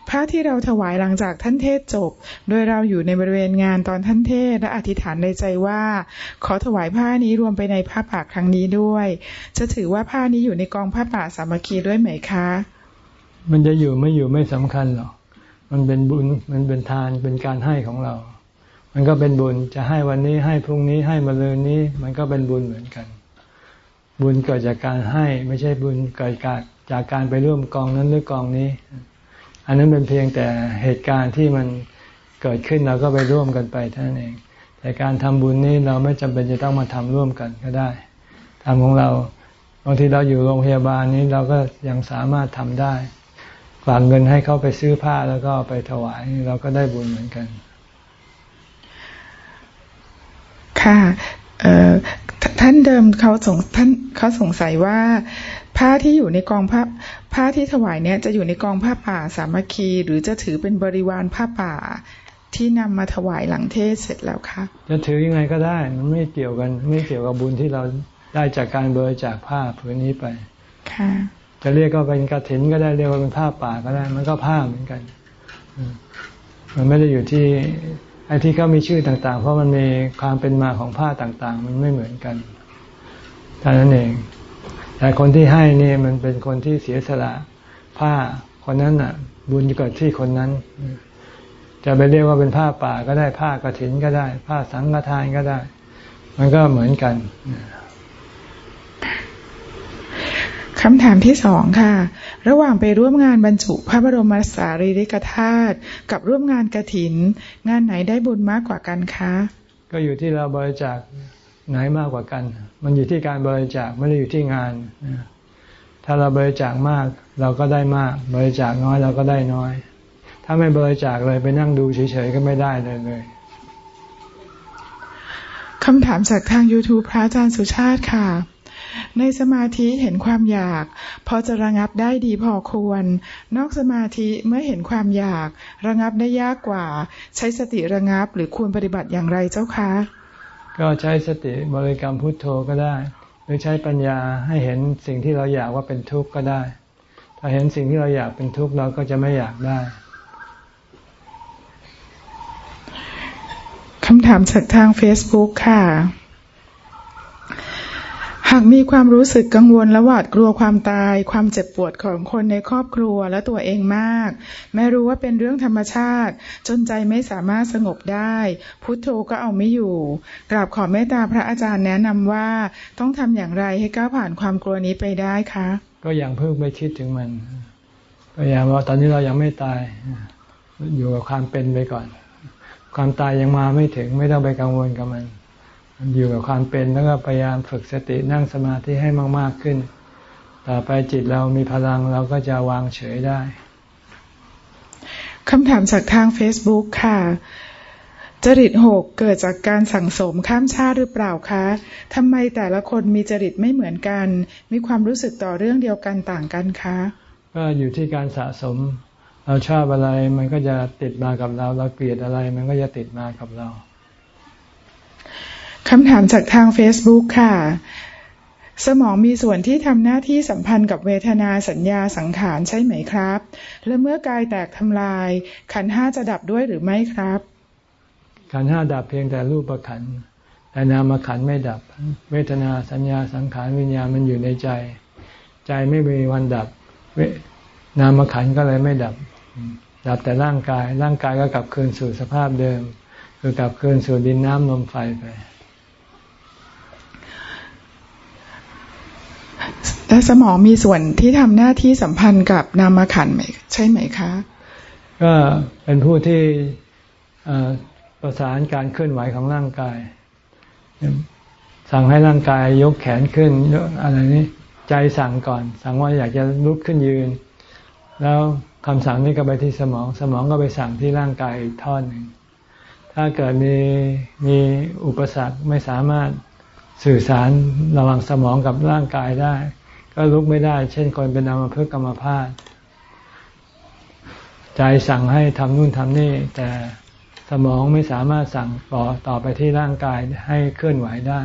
ผ้าที่เราถวายหลังจากท่านเทศจบ โดยเราอยู่ในบริเวณงานตอนท่านเทศและอธิษฐานในใจว่า ขอถวายผ้านี้รวมไปในผ้าป่าครั้งนี้ด้วย จะถือว่าผ้านี้อยู่ในกองผ้าป่าสามัคคีด้วยไหมคะ มันจะอยู่ไม่อยู่ไม่สำคัญหรอก มันเป็นบุญ มันเป็นทาน เป็นการให้ของเรา มันก็เป็นบุญ จะให้วันนี้ ให้พรุ่งนี้ ให้มาเลยนี้ มันก็เป็นบุญเหมือนกัน บุญเกิดจากการให้ ไม่ใช่บุญเกิดจากการไปร่วมกองนั้นหรือกองนี้ อันนั้นเป็นเพียงแต่เหตุการณ์ที่มันเกิดขึ้นเราก็ไปร่วมกันไปเท่านั้นเอง แต่การทำบุญนี้เราไม่จำเป็นจะต้องมาทำร่วมกันก็ได้ทำของเรา บางทีเราอยู่โรงพยาบาลนี้เราก็ยังสามารถทำได้ ฝากเงินให้เขาไปซื้อผ้าแล้วก็ไปถวายเราก็ได้บุญเหมือนกัน ค่ะท่านเดิมเขาสงท่านเขาสงสัยว่า ผ้าที่อยู่ในกองผ้าผ้าที่ถวายเนี่ยจะอยู่ในกองผ้าป่าสามัคคี หรือจะถือเป็นบริวารผ้าป่าที่นำมาถวายหลังเทศเสร็จแล้วคะจะถือยังไงก็ได้ มันไม่เกี่ยวกัน ไม่เกี่ยวกับบุญที่เราได้จากการบริจาคผ้าผืนนี้ไป ค่ะ จะเรียกก็เป็นกระถินก็ได้เรียกว่าเป็นผ้าป่าก็ได้ มันก็ผ้าเหมือนกัน มันไม่ได้อยู่ที่ไอ้ที่เขามีชื่อต่าง ๆ เพราะมันมีความเป็นมาของผ้าต่าง ๆ มันไม่เหมือนกันเท่านั้นเอง แต่คนที่ให้นี่มันเป็นคนที่เสียสละผ้าคนนั้นอะ บุญเกิดที่คนนั้น จะไปเรียกว่าเป็นผ้าป่าก็ได้ผ้ากระถินก็ได้ ผ้าสังฆทานก็ได้ มันก็เหมือนกัน คำถามที่สองค่ะ ระหว่างไปร่วมงานบรรจุพระบรมสารีริกธาตุกับร่วมงานกระถิน งานไหนได้บุญมากกว่ากันคะ ก็อยู่ที่เราบริจาคไหนมากกว่ากัน มันอยู่ที่การบริจาคไม่ได้อยู่ที่งาน ถ้าเราบริจาคมากเราก็ได้มาก บริจาคน้อยเราก็ได้น้อย ถ้าไม่บริจาคเลยไปนั่งดูเฉยๆก็ไม่ได้เลยเลยคำถามจากทาง YouTube พระอาจารย์สุชาติค่ะ ในสมาธิเห็นความอยาก พอจะระงับได้ดีพอควร นอกสมาธิเมื่อเห็นความอยาก ระงับได้ยากกว่า ใช้สติระงับหรือควรปฏิบัติอย่างไรเจ้าคะ ก็ใช้สติบริกรรมพุทโธก็ได้ หรือใช้ปัญญาให้เห็นสิ่งที่เราอยากว่าเป็นทุกข์ก็ได้ ถ้าเห็นสิ่งที่เราอยากเป็นทุกข์เราก็จะไม่อยากได้คำถามจากทาง Facebook ค่ะ หากมีความรู้สึกกังวลและหวาดกลัวความตาย ความเจ็บปวดของคนในครอบครัวและตัวเองมาก แม้รู้ว่าเป็นเรื่องธรรมชาติ จนใจไม่สามารถสงบได้ พุทโธก็เอาไม่อยู่ กราบขอเมตตาพระอาจารย์แนะนำว่าต้องทำอย่างไรให้ก้าวผ่านความกลัวนี้ไปได้คะ ก็อย่างเพิ่งไปคิดถึงมันพยายามว่าตอนนี้เรายังไม่ตายอยู่กับความเป็นไปก่อน ความตายยังมาไม่ถึงไม่ต้องไปกังวลกับมัน อยู่กับความเป็นแล้วก็พยายามฝึกสตินั่งสมาธิให้มาก ๆขึ้น ต่อไปจิตเรามีพลังเราก็จะวางเฉยได้คำถามจากทาง Facebook ค่ะ จริตหกเกิดจากการสั่งสมข้ามชาติหรือเปล่าคะทำไมแต่ละคนมีจริตไม่เหมือนกัน มีความรู้สึกต่อเรื่องเดียวกันต่างกันคะ ก็อยู่ที่การสะสม เราชอบอะไรมันก็จะติดมากับเรา เราเกลียดอะไรมันก็จะติดมากับเรา คำถามจากทาง Facebook ค่ะ สมองมีส่วนที่ทำหน้าที่สัมพันธ์กับเวทนาสัญญาสังขารใช่ไหมครับ และเมื่อกายแตกทำลาย ขันห้าจะดับด้วยหรือไม่ครับ ขันห้าดับเพียงแต่รูปประขันแต่นามขันไม่ดับ เวทนาสัญญาสังขารวิญญาณมันอยู่ในใจ ใจไม่มีวันดับ นามขันก็เลยไม่ดับ ดับแต่ร่างกาย ร่างกายก็กลับคืนสู่สภาพเดิม คือกลับคืนสู่ดินน้ำลมไฟไป และสมองมีส่วนที่ทำหน้าที่สัมพันธ์กับนามขันไหมใช่ไหมคะ ก็เป็นผู้ที่ประสานการเคลื่อนไหวของร่างกาย สั่งให้ร่างกายยกแขนขึ้นอะไรนี้ใจสั่งก่อน สั่งว่าอยากจะลุกขึ้นยืน แล้วคำสั่งนี้ก็ไปที่สมอง สมองก็ไปสั่งที่ร่างกายอีกท่อนหนึ่งถ้าเกิดมีมีอุปสรรคไม่สามารถ สื่อสารระหว่างสมองกับร่างกายได้ ก็ลุกไม่ได้ เช่นคนเป็นอัมพฤกษ์กรรมภาพใจสั่งให้ทำนู่นทำนี่ แต่สมองไม่สามารถสั่งต่อต่อไปที่ร่างกายให้เคลื่อนไหวได้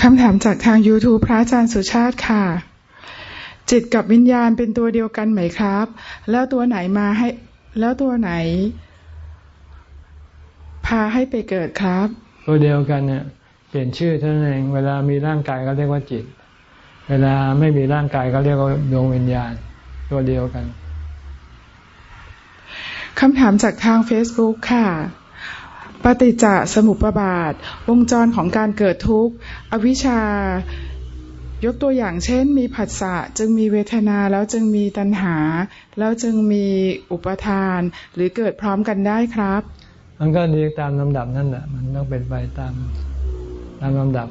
คำถามจากทาง YouTube พระอาจารย์สุชาติค่ะ จิตกับวิญญาณเป็นตัวเดียวกันไหมครับ แล้วตัวไหนมาให้ แล้วตัวไหนาให้ไปเกิดครับตัวเดียวกันเนี่ยเปลี่ยนชื่อเท่านั้นเองเวลามีร่างกายก็เรียกว่าจิต เวลาไม่มีร่างกายก็เรียกว่าดวงวิญญาณ ตัวเดียวกันคำถามจากทาง Facebook ค่ะ ปฏิจจสมุปบาท วงจรของการเกิดทุกข์ อวิชชา ยกตัวอย่างเช่น มีผัสสะจึงมีเวทนาแล้วจึงมีตัณหา แล้วจึงมีอุปทาน หรือเกิดพร้อมกันได้ครับ มันก็เรียกตามลำดับนั่นแหละมันต้องเป็นไปตามตามลำดับ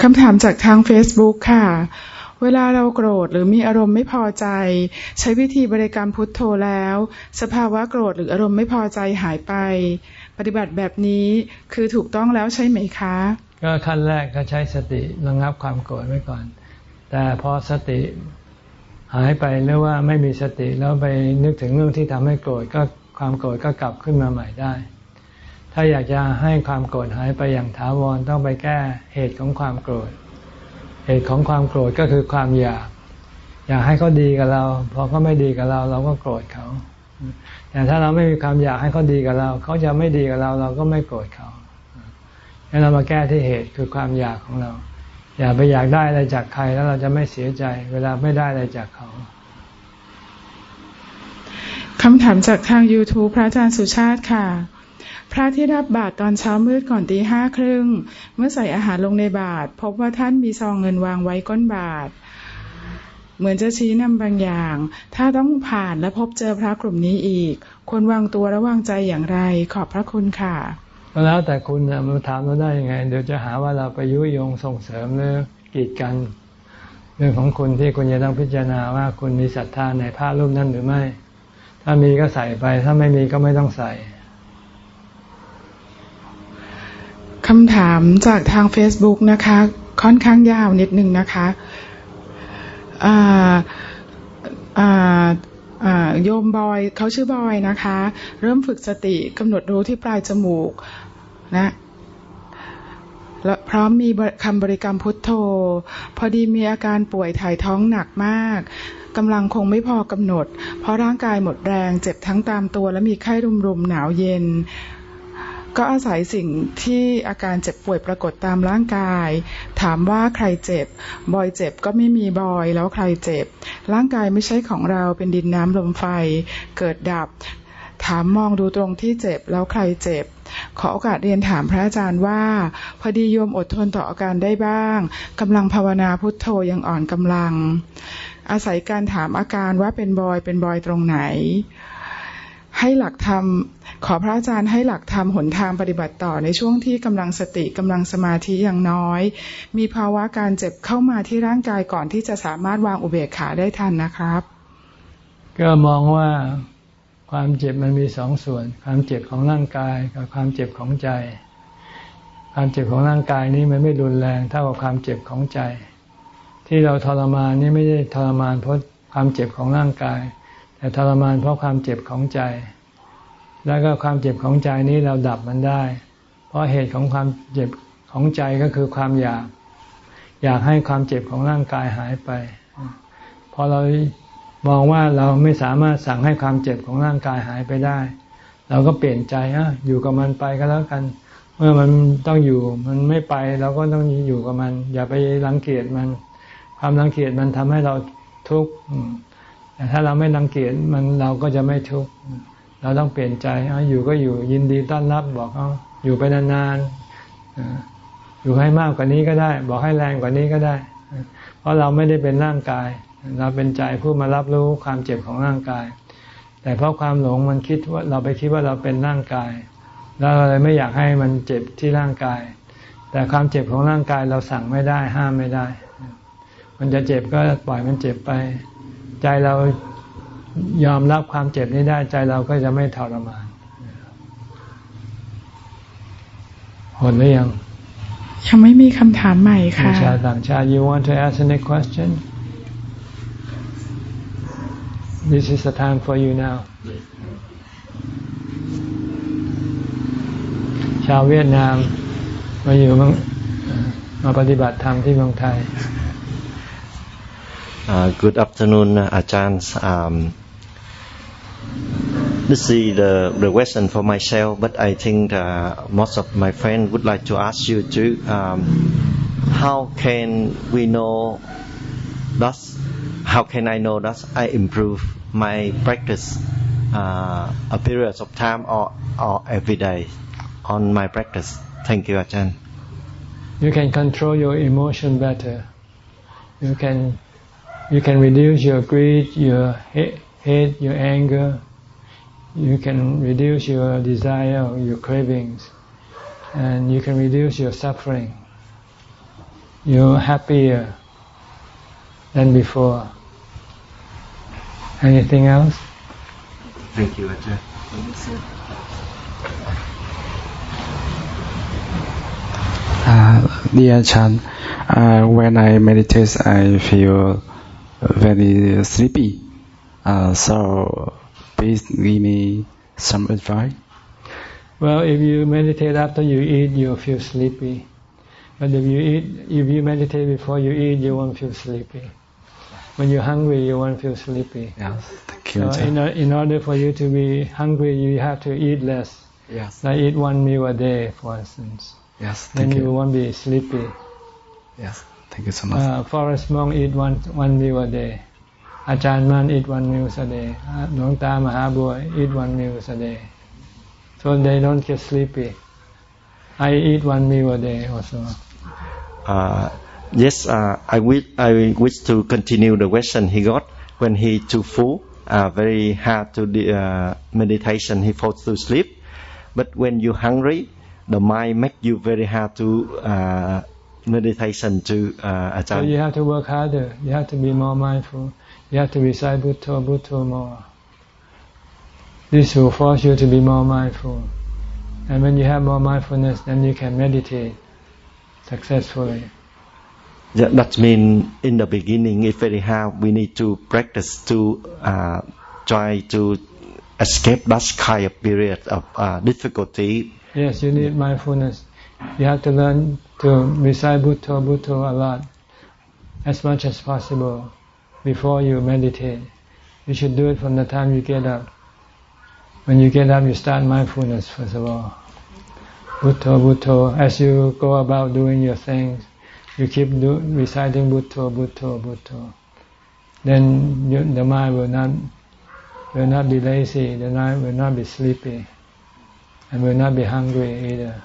คำถามจากทาง Facebook ค่ะ เวลาเราโกรธหรือมีอารมณ์ไม่พอใจ ใช้วิธีบริกรรมพุทโธแล้ว สภาวะโกรธหรืออารมณ์ไม่พอใจหายไป ปฏิบัติแบบนี้คือถูกต้องแล้วใช่ไหมคะ ก็ขั้นแรกก็ใช้สติระงับความโกรธไว้ก่อน แต่พอสติหายไปหรือว่าไม่มีสติแล้วไปนึกถึงเรื่องที่ทำให้โกรธก็ ความโกรธก็กลับขึ้นมาใหม่ได้ ถ้าอยากจะให้ความโกรธหายไปอย่างถาวรต้องไปแก้เหตุของความโกรธ เหตุของความโกรธก็คือความอยาก อยากให้เขาดีกับเราพอเขาไม่ดีกับเรา เราก็โกรธเขาแต่ถ้าเราไม่มีความอยากให้เขาดีกับเรา เขาจะไม่ดีกับเรา เราก็ไม่โกรธเขาให้เรามาแก้ที่เหตุคือความอยากของเรา อย่าไปอยากได้อะไรจากใครแล้วเราจะไม่เสียใจ เวลาไม่ได้อะไรจากเขา คำถามจากทาง YouTube พระอาจารย์สุชาติค่ะ พระที่รับบาตรตอนเช้ามืดก่อนตีห้าครึ่ง เมื่อใส่อาหารลงในบาตรพบว่าท่านมีซองเงินวางไว้ก้นบาตรเหมือนจะชี้นำบางอย่าง ถ้าต้องผ่านและพบเจอพระกลุ่มนี้อีก ควรวางตัวและวางใจอย่างไร ขอบพระคุณค่ะ แล้วแต่คุณมาถามเราได้ยังไง เดี๋ยวจะหาว่าเราไปยุยงส่งเสริมหรือกีดกัน เรื่องของคุณที่คุณจะต้องพิจารณาว่าคุณมีศรัทธาในพระรูปนั้นหรือไม่ ถ้ามีก็ใส่ไป ถ้าไม่มีก็ไม่ต้องใส่คำถามจากทาง Facebook นะคะ ค่อนข้างยาวนิดนึงนะคะโยมบอยเขาชื่อบอยนะคะ เริ่มฝึกสติกำหนดรู้ที่ปลายจมูกนะและพร้อมมีคำบริกรรมพุทโธ พอดีมีอาการป่วยถ่ายท้องหนักมาก กำลังคงไม่พอกำหนด เพราะร่างกายหมดแรง เจ็บทั้งตามตัวและมีไข้รุมๆหนาวเย็น ก็อาศัยสิ่งที่อาการเจ็บป่วยปรากฏตามร่างกาย ถามว่าใครเจ็บ บอยเจ็บก็ไม่มีบอยแล้วใครเจ็บ ร่างกายไม่ใช่ของเราเป็นดินน้ำลมไฟ เกิดดับ ถามมองดูตรงที่เจ็บแล้วใครเจ็บขอโอกาสเรียนถามพระอาจารย์ว่า พอดีโยมอดทนต่ออาการได้บ้างกำลังภาวนาพุทโธยังอ่อนกำลัง อาศัยการถามอาการว่าเป็นบอยเป็นบอยตรงไหน ให้หลักธรรมขอพระอาจารย์ให้หลักธรรมหนทางปฏิบัติต่อในช่วงที่กำลังสติกำลังสมาธิย่างน้อย มีภาวะการเจ็บเข้ามาที่ร่างกายก่อนที่จะสามารถวางอุเบกขาได้ทันนะครับ ก็มองว่าความเจ็บมันมีสองส่วน ความเจ็บของร่างกายกับความเจ็บของใจ ความเจ็บของร่างกายนี้มันไม่รุนแรงเท่ากับความเจ็บของใจ ที่เราทรมานนี่ไม่ได้ทรมานเพราะความเจ็บของร่างกาย แต่ทรมานเพราะความเจ็บของใจ แล้วก็ความเจ็บของใจนี้เราดับมันได้ เพราะเหตุของความเจ็บของใจก็คือความอยาก อยากให้ความเจ็บของร่างกายหายไป พอเรามองว่าเราไม่สามารถสั่งให้ความเจ็บของร่างกายหายไปได้ เราก็เปลี่ยนใจอะอยู่กับมันไปก็แล้วกัน เมื่อมันต้องอยู่มันไม่ไปเราก็ต้องอยู่กับมัน อย่าไปรังเกียจมัน ความรังเกียจมันทำให้เราทุกข์แต่ถ้าเราไม่รังเกียจมันเราก็จะไม่ทุกข์เราต้องเปลี่ยนใจเอาอยู่ก็อยู่ยินดีต้อนรับบอกเอาอยู่ไปนานๆอยู่ให้มากกว่านี้ก็ได้ บอกให้แรงกว่านี้ก็ได้ เพราะเราไม่ได้เป็นร่างกาย เราเป็นใจผู้มารับรู้ความเจ็บของร่างกาย แต่เพราะความหลงมันคิดว่าเราไปคิดว่าเราเป็นร่างกาย แล้วเราเลยไม่อยากให้มันเจ็บที่ร่างกาย แต่ความเจ็บของร่างกายเราสั่งไม่ได้ห้ามไม่ได้ มันจะเจ็บก็ปล่อยมันเจ็บไป ใจเรายอมรับความเจ็บนี้ได้ใจเราก็จะไม่ทรมานหมดหรือยังยังไม่มีคำถามใหม่ค่ะชาต่างชาติ you want to ask any question this is the time for you now ชาวเวียดนามมาอยู่มาปฏิบัติธรรมที่เมืองไทย Uh, good afternoon, uh, Ajahn. Um, this is the, the question for myself, but I think uh, most of my friends would like to ask you too. Um, how can we know that? How can I know that I improve my practice uh, a period of time or, or every day on my practice? Thank you, Ajahn. You can control your emotion better. You can you can reduce your greed, your hate, your anger. You can reduce your desire, your cravings, and you can reduce your suffering. You're happier than before. Anything else? Thank you, Ajahn. Uh, dear Chan, uh, when I meditate, I feel very sleepy. Uh, so please give me some advice. Well, if you meditate after you eat, you'll feel sleepy. But if you eat, if you meditate before you eat, you won't feel sleepy. When you're hungry, you won't feel sleepy. Yes, thank you. So in, in order for you to be hungry, you have to eat less. Yes. Like eat one meal a day, for instance. Yes, thank then you. you won't be sleepy. Yes. Thank you so much. Uh, Monk eat one one meal a day. Ajahn monk eat one meal a day. Uh, Dong time Mahabua eat one meal a day. So they don't get sleepy. I eat one meal a day also. Uh, yes, uh, I wish I wish to continue the question he got when he too full, uh, very hard to the uh, meditation, he falls to sleep. But when you hungry, the mind make you very hard to uh, meditation to uh, So you have to work harder. You have to be more mindful. You have to recite Bhutto, Bhutto more. This will force you to be more mindful. And when you have more mindfulness, then you can meditate successfully. Yeah, that means in the beginning it's very hard. We need to practice to uh, try to escape that kind of period of uh, difficulty. Yes, you need mindfulness. You have to learn to recite Bhutto, Bhutto a lot, as much as possible, before you meditate. You should do it from the time you get up. When you get up, you start mindfulness first of all. Bhutto, Bhutto. As you go about doing your things, you keep do, reciting Bhutto, Bhutto, Bhutto. Then you, the mind will not will not be lazy. The mind will not be sleepy, and will not be hungry either.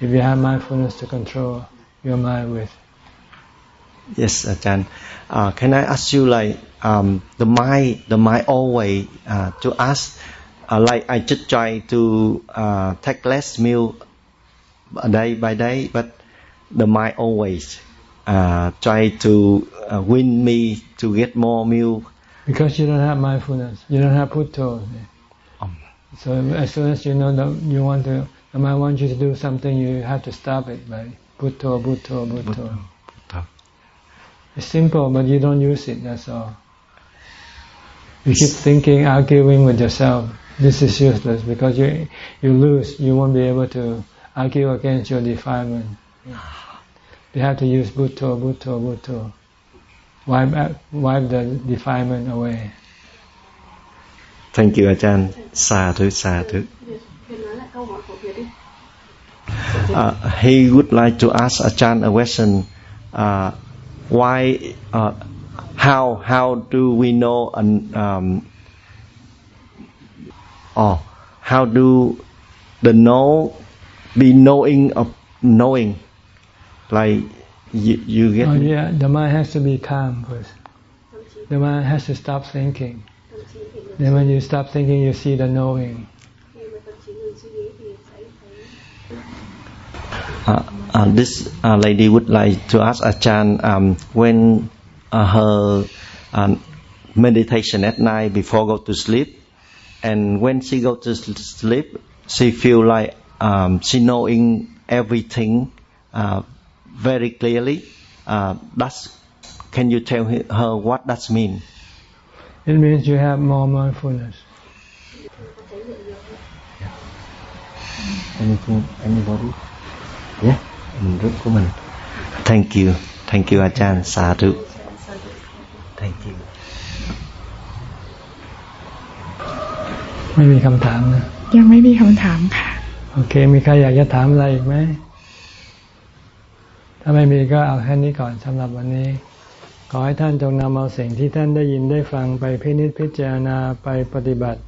If you have mindfulness to control your mind with. Yes, Ajahn. Uh, can I ask you like um, the mind, the mind always uh, to ask, uh, like I just try to uh, take less meal day by day, but the mind always uh, try to uh, win me to get more meal. Because you don't have mindfulness, you don't have Bhutto. Um. So as soon as you know that you want to, the mind wants you to do something, you have to stop it by Bhutto, Bhutto, Bhutto. Bhutto. It's simple, but you don't use it, that's all. You keep thinking, arguing with yourself. This is useless because you you lose. You won't be able to argue against your defilement. You have to use Bhutto, Bhutto, Bhutto. Wipe, uh, wipe the defilement away. Thank you, Ajahn. Sadhu, sadhu. Uh, he would like to ask Ajahn a question. Uh, why, uh, how, how do we know, an, um, or how do the know be knowing of knowing? Like you, you get. Oh, yeah, the mind has to be calm first. The mind has to stop thinking. Then when you stop thinking, you see the knowing. Uh, uh, this uh, lady would like to ask Ajahn um, when uh, her um, meditation at night before go to sleep, and when she go to sleep, she feel like um, she knowing everything uh, very clearly. Uh, that's can you tell her what that mean? It means you have more mindfulness. Anything, anybody? Yeah, mình rất của mình. Thank you, thank you Ajahn, sadhu. Thank you. ไม่มีคำถามนะ ยังไม่มีคำถามค่ะ โอเค มีใครอยากจะถามอะไรอีกไหม ถ้าไม่มีก็เอาแค่นี้ก่อนสำหรับวันนี้ ขอให้ท่านจงนำเอาสิ่งที่ท่านได้ยินได้ฟังไปพินิจพิจารณาไปปฏิบัติเ